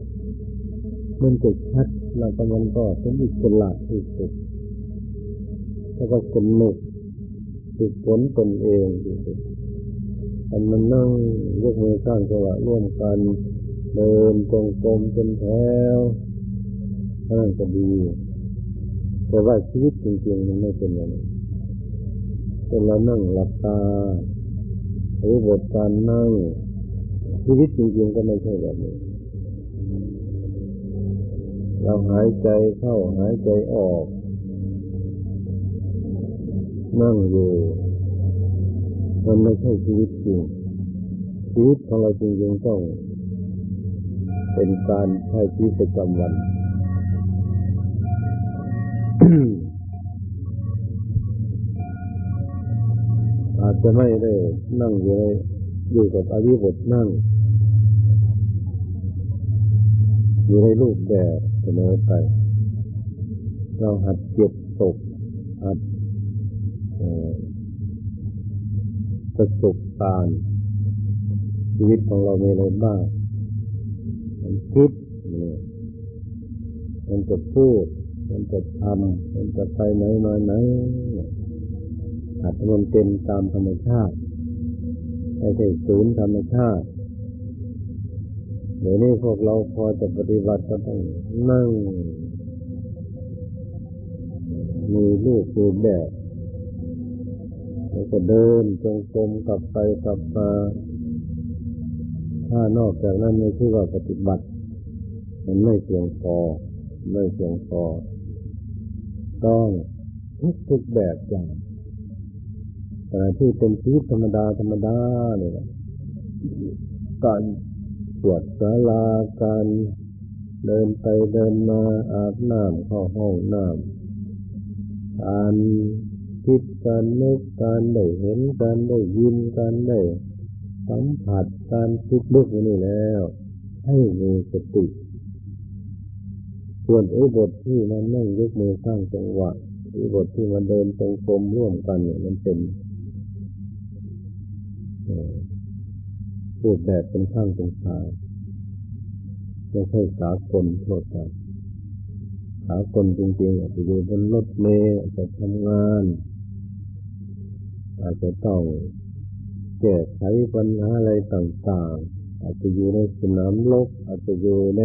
มันจะชัดแล้วก็มันก็เป็นอิสระที่สุดแล้วก็สนุกฝึกฝนตนเองที่สุดทำมันนั่งยกมือสร้างจังหวะร่วมกัน เดินจงกรมเป็นแถวนั่นก็ดีแต่ว่าชีวิตจริงๆมันไม่เป็นอย่างนั้น นเรานั่งหลับตาหรือบทการนั่งชีวิตจริงๆก็ไม่ใช่แบบนี้ เราหายใจเข้าหายใจออก นั่งอยู่ มันไม่ใช่ชีวิตจริง ชีวิตของเราจริงๆต้อง เป็นการใช้ชีวิตประจำวัน อาจจะไม่ได้นั่งอยู่ในอยู่กับอริบทนั่ง อยู่ในรูปแบบเสมอไป เราหัดเก็บตก หัดประสบการณ์ชีวิตของเรามีอะไรบ้างมันคิดมันจะพูด มันจะทำมันจะไปไหนมาไหน อาจจะมันเป็นตามธรรมชาติไม่ใช่ศูนย์ธรรมชาติเดี๋ยวนี้พวกเราพอจะปฏิบัติก็ต้องนั่ง มีลูกดูแบบแล้วก็เดินจงกรมกลับไปกลับมา ถ้านอกจากนั้นไม่ชื่อว่าปฏิบัติ มันไม่เพียงพอไม่เพียงพอต้องทุกทุกแบบอย่าง ที่เป็นชีวิตธรรมดาธรรมดาเนี่ยการตรวจสาลาการเดินไปเดินมาอาบน้ำเข้าห้องน้ำการคิดการนึกการได้เห็นการได้ยินการได้สัมผัสการคิดลึกนี่แล้ว ให้มีสติส่วนไอ้บทที่มันนั่งยกมือสร้างจังหวะไอ้บทที่มันเดินตรงกลมร่วมกันเนี่ยมันเป็น รูปแบบเป็นข้างเป็นขายไม่ใช่สากลโทษกันสากลจริงๆอาจจะอยู่บนรถเมล์อาจจะทำงาน อาจจะต้องแก้ไขปัญหาอะไรต่าง ๆ อาจจะอยู่ในสนามรบอาจจะอยู่ใน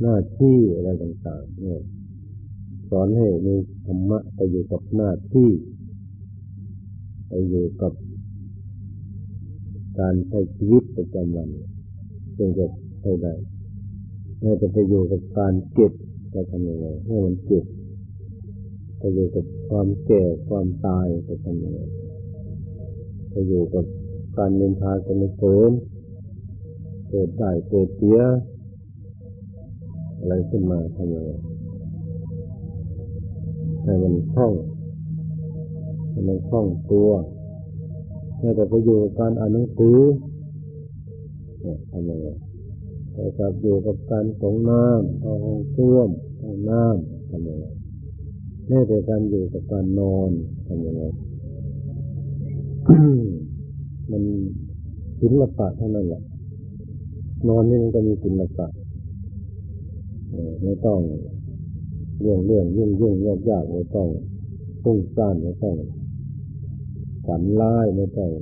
หน้าที่อะไรต่าง ๆ เนี่ยสอนให้มีธรรมะไปอยู่กับหน้าที่ ไปอยู่กับ การใช้ชีวิตประจำวันจึงจะใช้ได้ไม่จะไปอยู่กับการเก็บจะทำยังไงให้มันเก็บไปอยู่กับความแก่ความตายจะทำยังไงไปอยู่กับการเนินทากันเสริมเกิดได้เกิดเสียอะไรขึ้นมาทำยังไงให้มันคล่องให้มันคล่องตัว ให้แต่ไปอยู่กับการอ่านหนังสือทำยังไงแต่กับอยู่กับการส่งน้ำเข้าห้องส้วมห้องน้ำทำยังไงแม้แต่การอยู่กับการนอนทำยังไงมันศิลปะเท่านั้นแหละนอนนี่มันก็มีศิลปะไม่ต้องเรื่องเรื่องยุ่งยุ่งยากยากไม่ต้องฟุ้งซ่านไม่ต้อง ฝันร้ายไม่ต้อง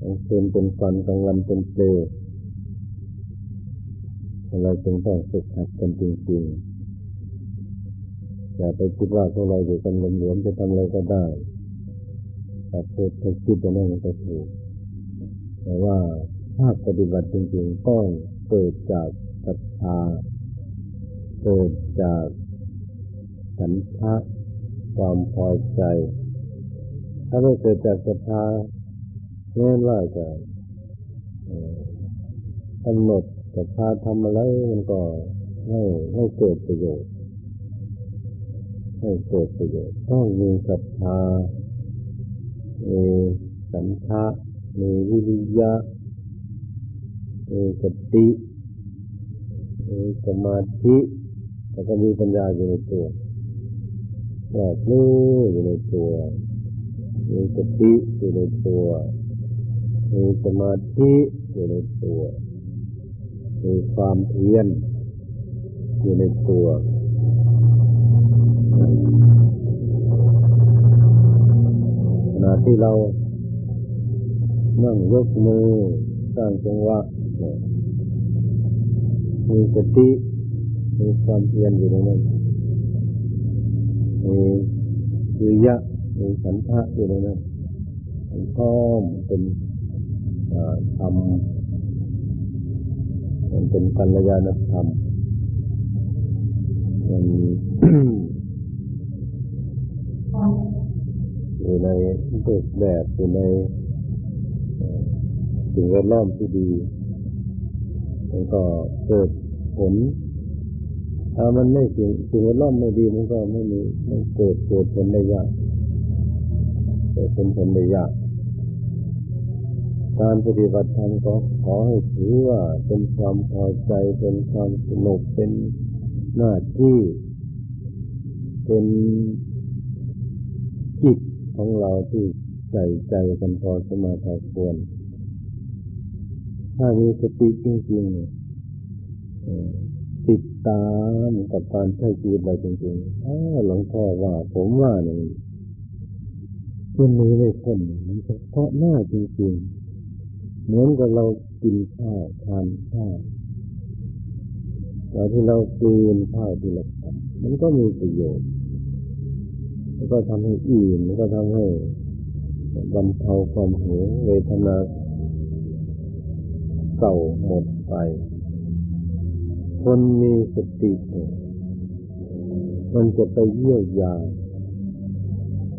กลางคืนเป็นฝันกลางวันเป็นเปลวเรจึงต้องฝึกหัดกันจริงๆอย่าไปคิดว่าพวกเราอยู่กันหลวมๆจะทำอะไรก็ได้ถ้าเกิดถ้าคิดอย่างนั้นก็ถูกแต่ว่าถ้าปฏิบัติจริงๆต้องเกิดจากศรัทธาเกิดจากสันทะความพอใจ ถ้าไม่เกิดจากศรัทธาแม้ว่าจะกำหนดศรัทธาทำอะไรมันก็ให้ให้เกิดประโยชน์ ให้เกิดประโยชน์ต้องมีศรัทธามีสันทะมีวิริยะมีสติมีสมาธิแล้วก็มีปัญญาอยู่ในตัวรอบรู้อยู่ในตัว มีสติอยู่ในตัว มีสมาธิอยู่ในตัว มีความเพียรอยู่ในตัวขณะที่เรานั่งยกมือสร้างจังหวะมีสติมีความเพียรอยู่ในนั้นมีวิยะ มีสันทะอยู่ในนั้นมันเป็นธรรมมันเป็นกัลยาณธรรมมันอยู่ในรูปแบบอยู่ในสิ่งแวดล้อมที่ดีมันก็เกิดผล ถ้ามันไม่สิ่งสิ่งแวดล้อมไม่ดีมันก็ไม่มีมันเกิดเกิดผลได้ยาก เกิดผลผลได้ยากการปฏิบัติธรรมก็ขอให้ถือว่าเป็นความพอใจเป็นความสนุกเป็นหน้าที่ เป็นจิตของเราที่ใส่ใจกันพอสมาทควร ถ้ามีสติจริงๆติดตามกับการใช้ชีวิตเราจริงๆหลวงพ่อว่าผมว่าเนี่ ยคนนี้ไม่พ้นมันเฉพาะหน้าจริงๆเหมือนกับเรากินข้าวทานข้าวตอนที่เรากินข้าวที่เราทำมันก็มีประโยชน์มันก็ทำให้อิ่มมันก็ทำให้บรรเทาความหิวเวทนาเก่าหมดไป คนมีสติมันจะไปเยี่ยวยา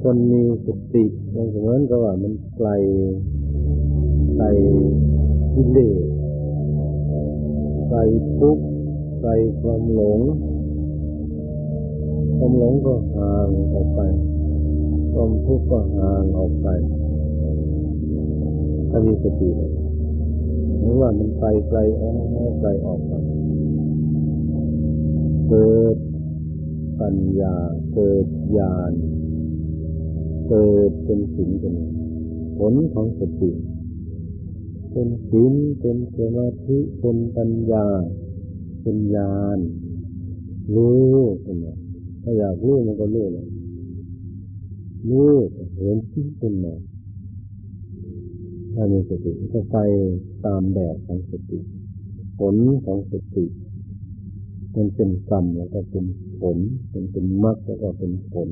คนมีสติมันเหมือนกับว่ามันไกลไกลกิเลสไกลทุกข์ไกลความหลง ความหลงก็ห่างออกไป ความทุกข์ก็ห่างออกไป ถ้ามีสติเลยหรือว่ามันไกลไกลออกไกลออกไปเกิดปัญญาเกิดญาณ เกิดเป็นสิ่งเป็นผลของสติเป็นศีลเป็นสมาธิเป็นปัญญา เป็นญาณรู้เป็นไงถ้าอยากรู้มันก็รู้เลยรู้เห็นที่เป็นไงถ้ามีสติก็ไปตามแบบของสติ ผลของสติมันเป็นกรรมแล้วก็เป็นผลมันเป็นมรรคแล้วก็เป็นผล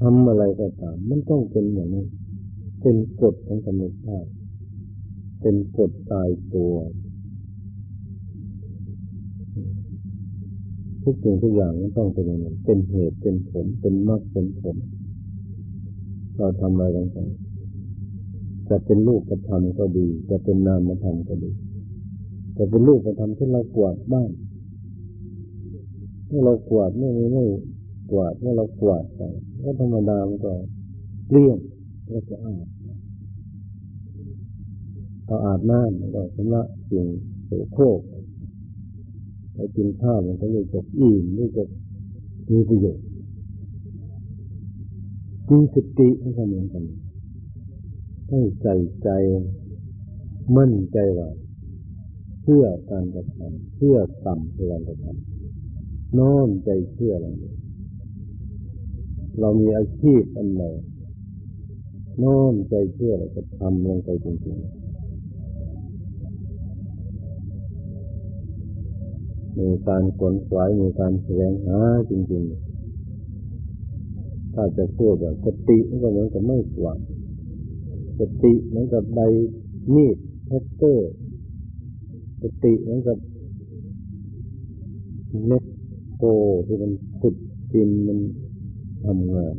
ทำอะไรก็ตาม มันต้องเป็นอย่างนี้ เป็นกฎของธรรมชาติ เป็นกฎตายตัว ทุกสิ่งทุกอย่างมันต้องเป็นอย่างนั้นเป็นเหตุเป็นผล เป็นมรรคเป็นผล เราทำอะไรต่างๆจะเป็นรูปธรรมก็ดี จะเป็นนามธรรมก็ดีจะเป็นรูปธรรมที่เรากวาดบ้านเมื่อเรากวาดเมื่อไม่กวาดเมื่อเรากวาดไป ก็ธรรมดามันก็เลี่ยงก็จะอาดพออาบน้ำมันก็ชำระสิ่งโสโครกไปกินข้าวมันก็เลยจะอิ่มเลยจะมีประโยชน์มีสติให้ทำเหมือนกันให้ใส่ใจ มั่นใจว่าเพื่อการกระทำเพื่อกรรมเพื่อการกระทำน้อมใจเชื่อเร เรามีอาชีพอันไหนน้อมใจเชื่อเราจะทำลงไปจริงๆ มีการขวนขวายมีการแสวงหาจริงๆ ถ้าจะพูดแบบสติมันก็เหมือนกับไม้กวาดสติเหมือนกับใบมีดแทรกเตอร์สติเหมือนกับแม็คโครที่มันขุดดินมัน ทำงาน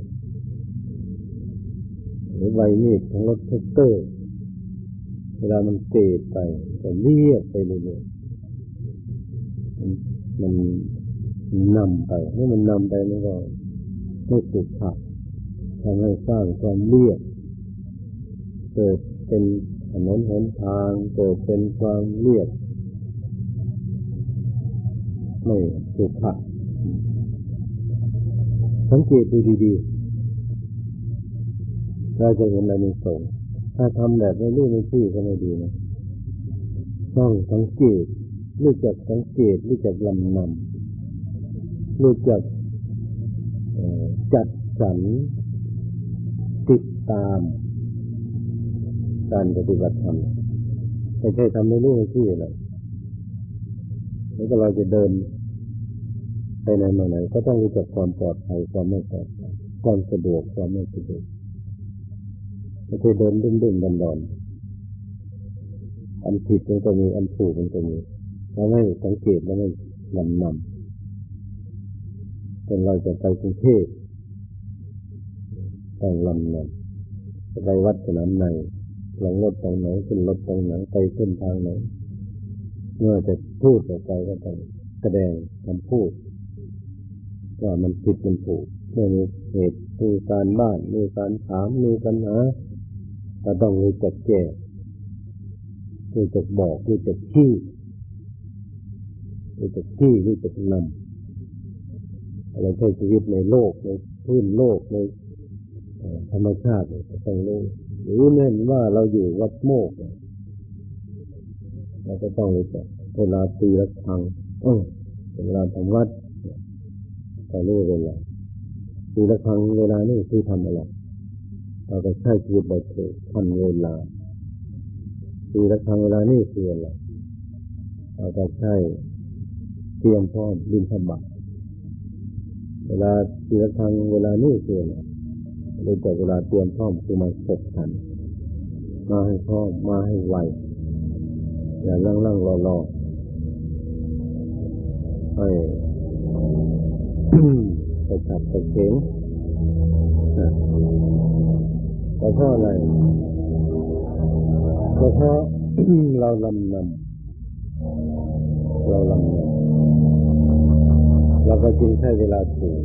หรือใบมีดของรถแทรกเตอร์ เวลามันเตะไปก็เรียบไปเรื่อยๆมันนำไปเมื่อมันนำไปมันก็ไม่สุดขัดทำให้สร้างความเรียบเกิดเป็นถนนหนทางเกิดเป็นความเรียบไม่สุดขัด สังเกตดูดีๆเราจะเห็นอะไรในสงถ้าทำแบบไม่รู้ไม่ชี้ก็ไม่ดีนะต้องสังเกตรู้จักสังเกตรู้จักลำนำรู้จักจัดสรรติดตามการปฏิบัติธรรมไม่ใช่ทำไม่รู้ไม่ชี้อะไรแล้วก็เราจะเดิน ไปไหนมาไหนก็ต้องรู้จักความปลอดภัยความไม่ปลอดภัยความสะดวกความไม่สะดวกไม่ใช่เดินดึงดึงดันดอนอันผิดมันก็มีอันถูกมันก็มีเราไม่สังเกตแล้วไม่นำนำจนเราจะไปกรุงเทพต้องลำนำจะไปวัดสนามในลงรถตรงไหนขึ้นรถตรงไหนไปเส้นทางไหนเมื่อจะพูดออกไปก็ต้องแสดงคำพูด ว่ามันผิดมันถูกเมื่อมีเหตุมีการบ้านมีการถามมีปัญหาก็ต้องรู้จักแก้รู้จักบอกรู้จักชี้รู้จักชี้รู้จักนำอะไรใช้ชีวิตในโลกในพื้นโลกในธรรมชาติต้องรู้หรือเน้นว่าเราอยู่วัดโมกเราก็ต้องรู้จักเวลาตีละครังเวลาทำวัด ก็รู้เวลาตีละครังเวลานี่คือทำอะไรเราก็ใช้ชีวิตแบบทันเวลาตีละครังเวลานี่คืออะไรเราก็ใช้เตรียมพร้อมดินสบัติเวลาตีละครังเวลานี่คืออะไรโดยแต่เวลาเตรียมพร้อมคือมาสบขันมาให้พร้อมมาให้ไวอย่าลั่งลั่งรอรอให้ ไปจับไปเข็งก็เพราะอะไรก็เพราะเราลำนำเราลำนำเราก็จึงใช้เวลาถูก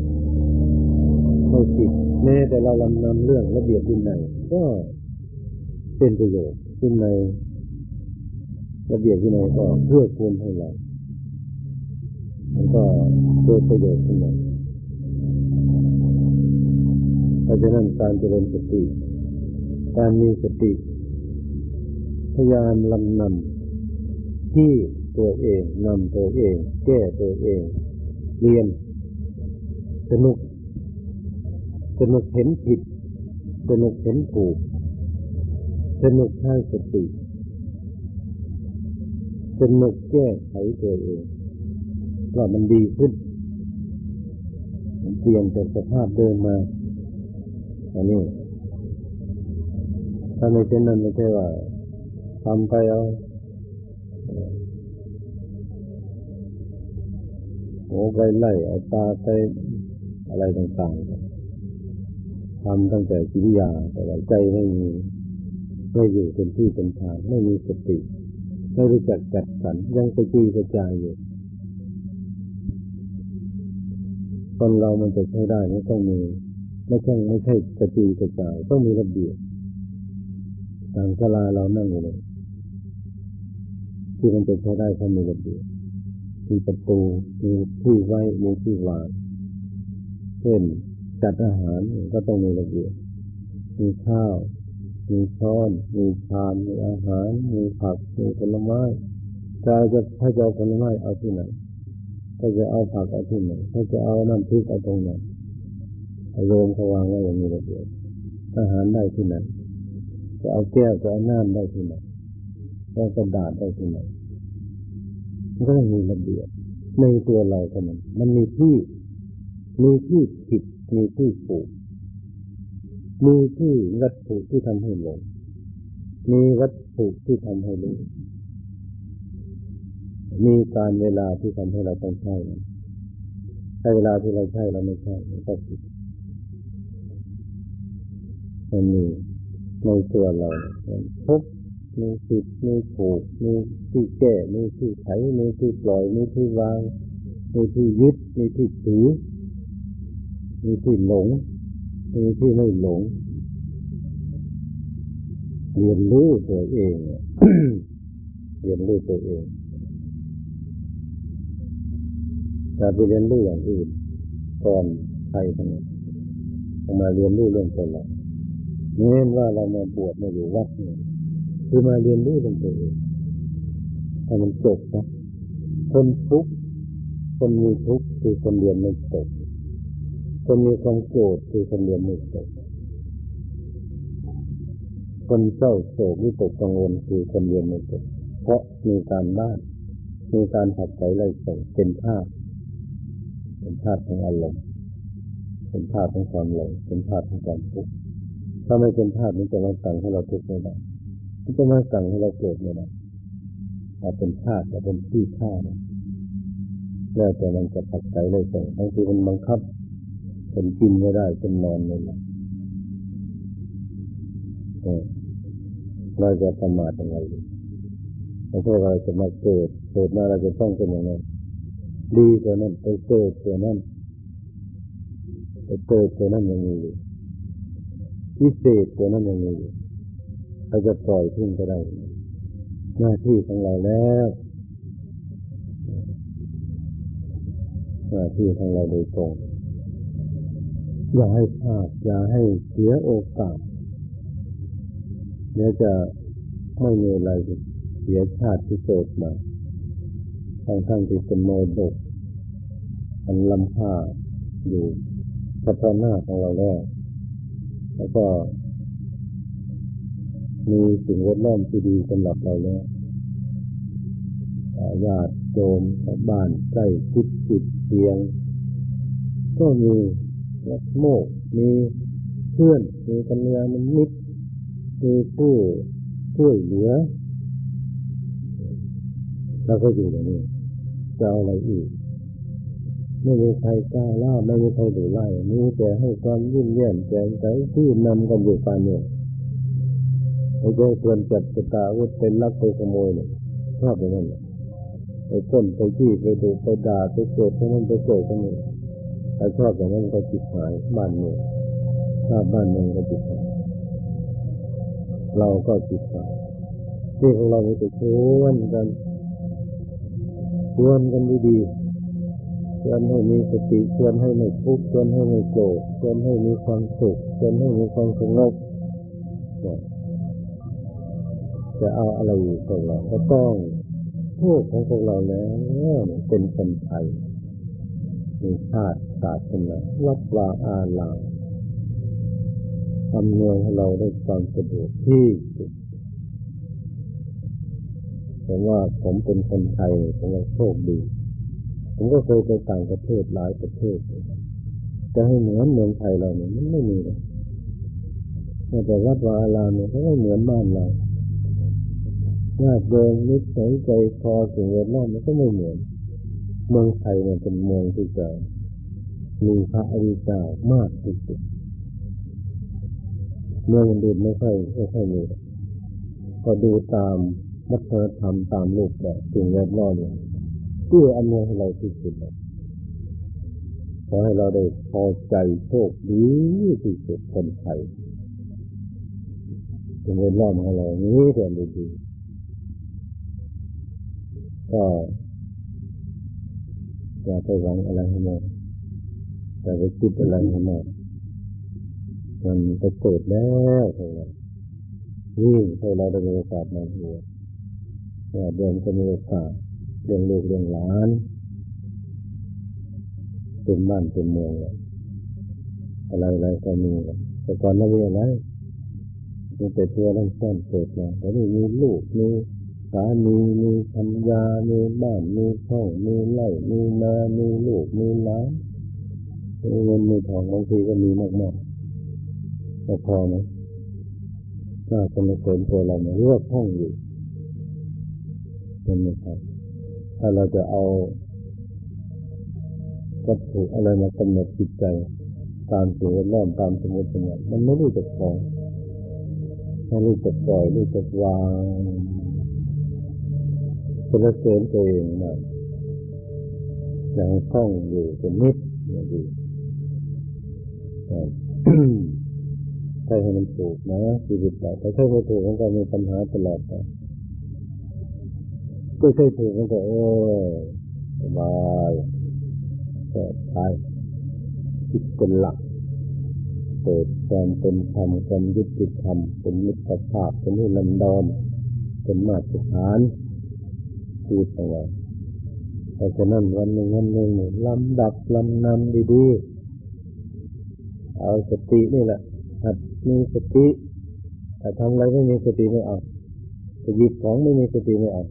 ไม่ผิดแม้แต่เราลำนำเรื่องระเบียบวินัยก็เป็นประโยชน์วินัยระเบียบวินัยก็เพื่อคุณให้เรา มันก็เกิดประโยชน์ขึ้นมาเพราะฉะนั้นการเจริญสติ การมีสติ พยายามลำนำที่ตัวเองนำตัวเอง แก้ตัวเอง เรียน สนุก สนุกเห็นผิด สนุกเห็นถูก สนุกใช้สติ สนุกแก้ไขตัวเอง ว่ามันดีขึ้น มันเปลี่ยนจากสภาพเดินมา อันนี้ ถ้าไม่เป็นนั้นไม่ใช่ว่าทำไปเอาโอ้ไปไล่เอาตาไปอะไรต่างๆทำตั้งแต่จิตยา แต่ใจไม่มีไม่อยู่เป็นที่เป็นทาง ไม่มีสติ ไม่รู้จักจัดสรรยังไปจุยกระจายอยู่ คนเรามันจะใช้ได้ไม่ต้องมีไม่ใช่ไม่ใช่กระจีกระจายต้องมีระเบียบต่างศาลาเรานั่งอยู่เลยที่มันจะใช้ได้ต้องมีระเบียบมีประตูมีที่ไว้มีที่วางเช่นจัดอาหารก็ต้องมีระเบียบมีข้าว มีช้อน มีชามมีอาหาร มีผักมีผลไม้จะจะถ้าจะเอาผลไม้เอาที่ไหน ถ้าจะเอาผักเอาที่ไหนถ้าจะเอาน้ำพริกเอาตรงไหนโยมเขาวางไว้อย่างนี้ระเบียบอาหารได้ที่ไหนจะเอาแก้วจะเอาน้ำได้ที่ไหนจะกระดาษได้ที่ไหนมันก็ต้องมีระเบียบในตัวเราเท่านั้นมันมีที่มีที่ผิดมีที่ผูกมีที่วัตถุที่ทำให้หลงมีวัตถุที่ทำให้รู้ มีการเวลาที่ทำให้เราต้องใช้ใช้เวลาที่เราใช้เราไม่ใช่ก็ผิดมันมีในตัวเราทุกมีผิดมีถูกมีที่แก้มีที่ไขมีที่ปล่อยมีที่วางมีที่ยึดมีที่ถือมีที่หลงมีที่ไม่หลงเรียนรู้ตัวเองเรียนรู้ตัวเอง อย่าไปเรียนรู้อย่างอื่นก่อนใครทั้งนั้นมาเรียนรู้เรื่องตัวเราเน้นว่าเรามาบวชมาอยู่วัดเนี่ยคือมาเรียนรู้เรื่องตัวเองให้มันจบนะคนทุกข์คนมีทุกข์คือคนเรียนไม่จบคนมีความโกรธคือคนเรียนไม่จบคนเศร้าโศกวิตกกังวลคือคนเรียนไม่จบเพราะมีการบ้านมีการหัดใจไล่ส่งเป็นภาพ เป็นภาพของอารมณ์เป็นภาพของความหลงเป็นภาพของความทุกข์ถ้าไม่เป็นภาพนี้จะมาสั่งให้เราทุกข์ไม่ได้มันจะมาสั่งให้เราเกิดไม่ได้ถ้าเป็นภาพจะเป็นที่ท่านะแล้วแต่มันจะปักใจเลยส่งบางทีมันบังคับเป็นกินไม่ได้เป็นนอนไม่หลับเราจะประมาทยังไงแล้วพวกเราจะมาเกิด เกิดมาเราจะต้องเป็นอย่างนั้น ดีตัวนั้นไปเกิดตัวนั้นไปเกิดตัวนั้นยังมีอยู่พิเศษตัวนั้นยังมีอยู่เราจะปล่อยทิ้งก็ได้ หน้าที่ของเราแล้วหน้าที่ของเราโดยตรงอย่าให้พลาดอย่าให้เสียโอกาสเดี๋ยวจะไม่มีอะไรเสียชาติที่เกิดมา ทั้งๆที่เป็นโมดกอันลำค่าอยู่เฉพาะหน้าของเราแล้ว แล้วก็มีสิ่งแวดล้อมที่ดีสำหรับเราแล้วญาติโยมบ้านใกล้คิดติดเตียง ก็มีนักโมก มีเพื่อน มีกัญญาณมิตรมีผู้ช่วยเหลือ เราก็อยู่อย่างนี้จะเอาอะไรอีกไม่มีใครกล้าล่าไม่มีใครดูไล่มีแต่ให้ความยิ้มแย้มแจ่มใสที่นำกันอยู่ปานเนี่ยไอ้เจ้าควรจัดจะตาวุธเป็นลักไปขโมยเนี่ยชอบอย่างนั้นไปก้นไปจี้ไปดูไปด่าไปโกรธทั้งนั้นไปโกรธทั้งนี้ถ้าชอบอย่างนั้นก็จิตหายบ้านเมืองถ้าบ้านเมืองก็จิตหายเราก็จิตหายที่ของเราจะชวนกัน ชวนกันดีๆชวนให้มีสติชวนให้ไม่ทุกข์ชวนให้ไม่โกรธชวนให้มีความสุขชวนให้มีความสงบจะเอาอะไรอยู่กับเราก็ต้องโทษของพวกเราแล้วเป็นคนไทยมีชาติศาสนาวัดวาอาลาทำเมืองให้เราได้ความสะดวกที่สุด แต่ว่าผมเป็นคนไทยผมว่าโชคดี ผมก็เคยไปต่างประเทศหลายประเทศจะให้เหมือนเมืองไทยเราเนี่ยมันไม่มีเลยแต่วัดวาอารามเนี่ยเขาไม่เหมือนบ้านเราญาติโยมนิสัยใจคอสิ่งแวดล้อมมันก็ไม่เหมือน เมืองไทยเนี่ยเป็นเมืองที่จะมีพระอริยเจ้ามากที่สุดเมืองอื่นไม่ค่อยไม่ค่อยมีก็ดูตาม วัฒนธรรมตามรูปแบบสิ่งแวดล้อมเนี่ยเพื่ออำนวยให้เราที่สุดขอให้เราได้พอใจโชคดีที่สุดคนไทยสิ่งแวดล้อมของเรานี้เรียนดีก็อย่าไปหวังอะไรให้มากแต่ไปคิดอะไรให้มากมันจะเกิดแล้วเท่านั้นวิ่งให้เราได้มีโอกาสมาหัว ว่าเดินจะมีโอกาสเลี้ยงลูกเลี้ยงหลานเป็นบ้านเป็นเมืองอะไรอะไรก็มีแต่ก่อนเรามีอะไรมีแต่ตัวเราซ่อนเกิดมาแต่นี่มีลูกมีสามีมีพัญญามีบ้านมีช่องมีไร่มีนามีลูกมีหลานมีเงินมีทองบางทีก็มีมากๆแต่พอไหมถ้าจะมาเสริมตัวเราเนี่ยเลือกห้องอยู่ เป็นไหมครับ ถ้าเราจะเอาวัตถุอะไรมากำหนดจิตใจ ตามสิ่งแวดล้อมตามสมมติเนี่ยมันไม่รู้จะพอให้รู้จักปล่อยรู้จักวางสรรเสริญตัวเองนะอย่างคล่องอยู่เป็นนิดอย่างดีใช่ให้มันถูกนะชีวิตเราแต่ถ้าไม่ถูกมันก็มีปัญหาตลอดไป ก็ใช่ถูกมันก็โอ้ยสบายปลอดภัยคิดเป็นหลักเกิดความเป็นธรรมความยุติธรรมเป็นมิตรภาพเป็นนิรันดรเป็นมาตรฐานชีวิตของเราเพราะฉะนั้นวันหนึ่งวันหนึ่งลำดับลำนำดีๆเอาสตินี่แหละหัดมีสติแต่ทำอะไรไม่มีสติไม่เอาจะหยิบของไม่มีสติไม่เอา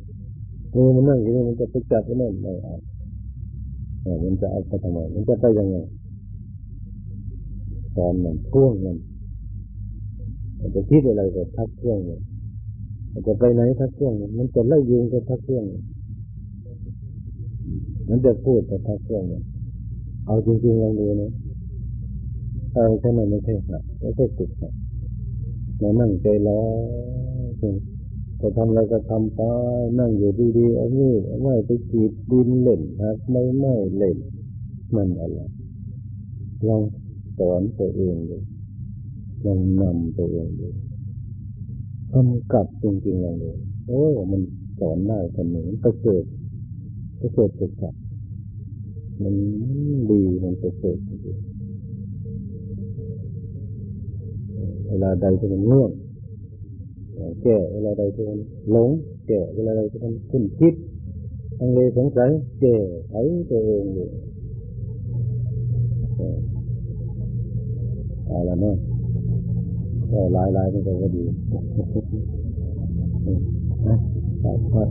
มือมันนั่งอยู่นี่มันจะไปจับไว้นั่นไม่เอามันจะเอาไปทำไมมันจะไปยังไงสอนมันพ่วงมันมันจะคิดอะไรก็ทักเครื่องมันมันจะไปไหนทักเครื่องมันมันจะไล่ยุงก็ทักเครื่องมันจะพูดก็ทักเครื่องมันเอาจริงๆลองดูนะเออแค่นั้นไม่ใช่ครับไม่ใช่ติดครับมานั่งใจร้อน จะทำอะไรก็ทำไปนั่งอยู่ดีๆเอานี่เอาไม่ไปกีดดินเล่นครับไม่ไม่เล่น มันอะไรลองสอนตัวเองเลยลองนำตัวเองเลยทำกับจริงๆลองเลยโอ้มันสอนได้คนหนึ่งมันประเสริฐประเสริฐสุดครับมันดีมันประเสริฐจริงๆเวลาใดที่มันง่วง แก่เวลาใดที่มันหลงแก่เวลาใดที่มันขึ้นคิดทังเลสงสัยแก่ไขตัวเองอยู่เออเอาละเนาะก็หลายหลายๆมันก็ดีนะครับ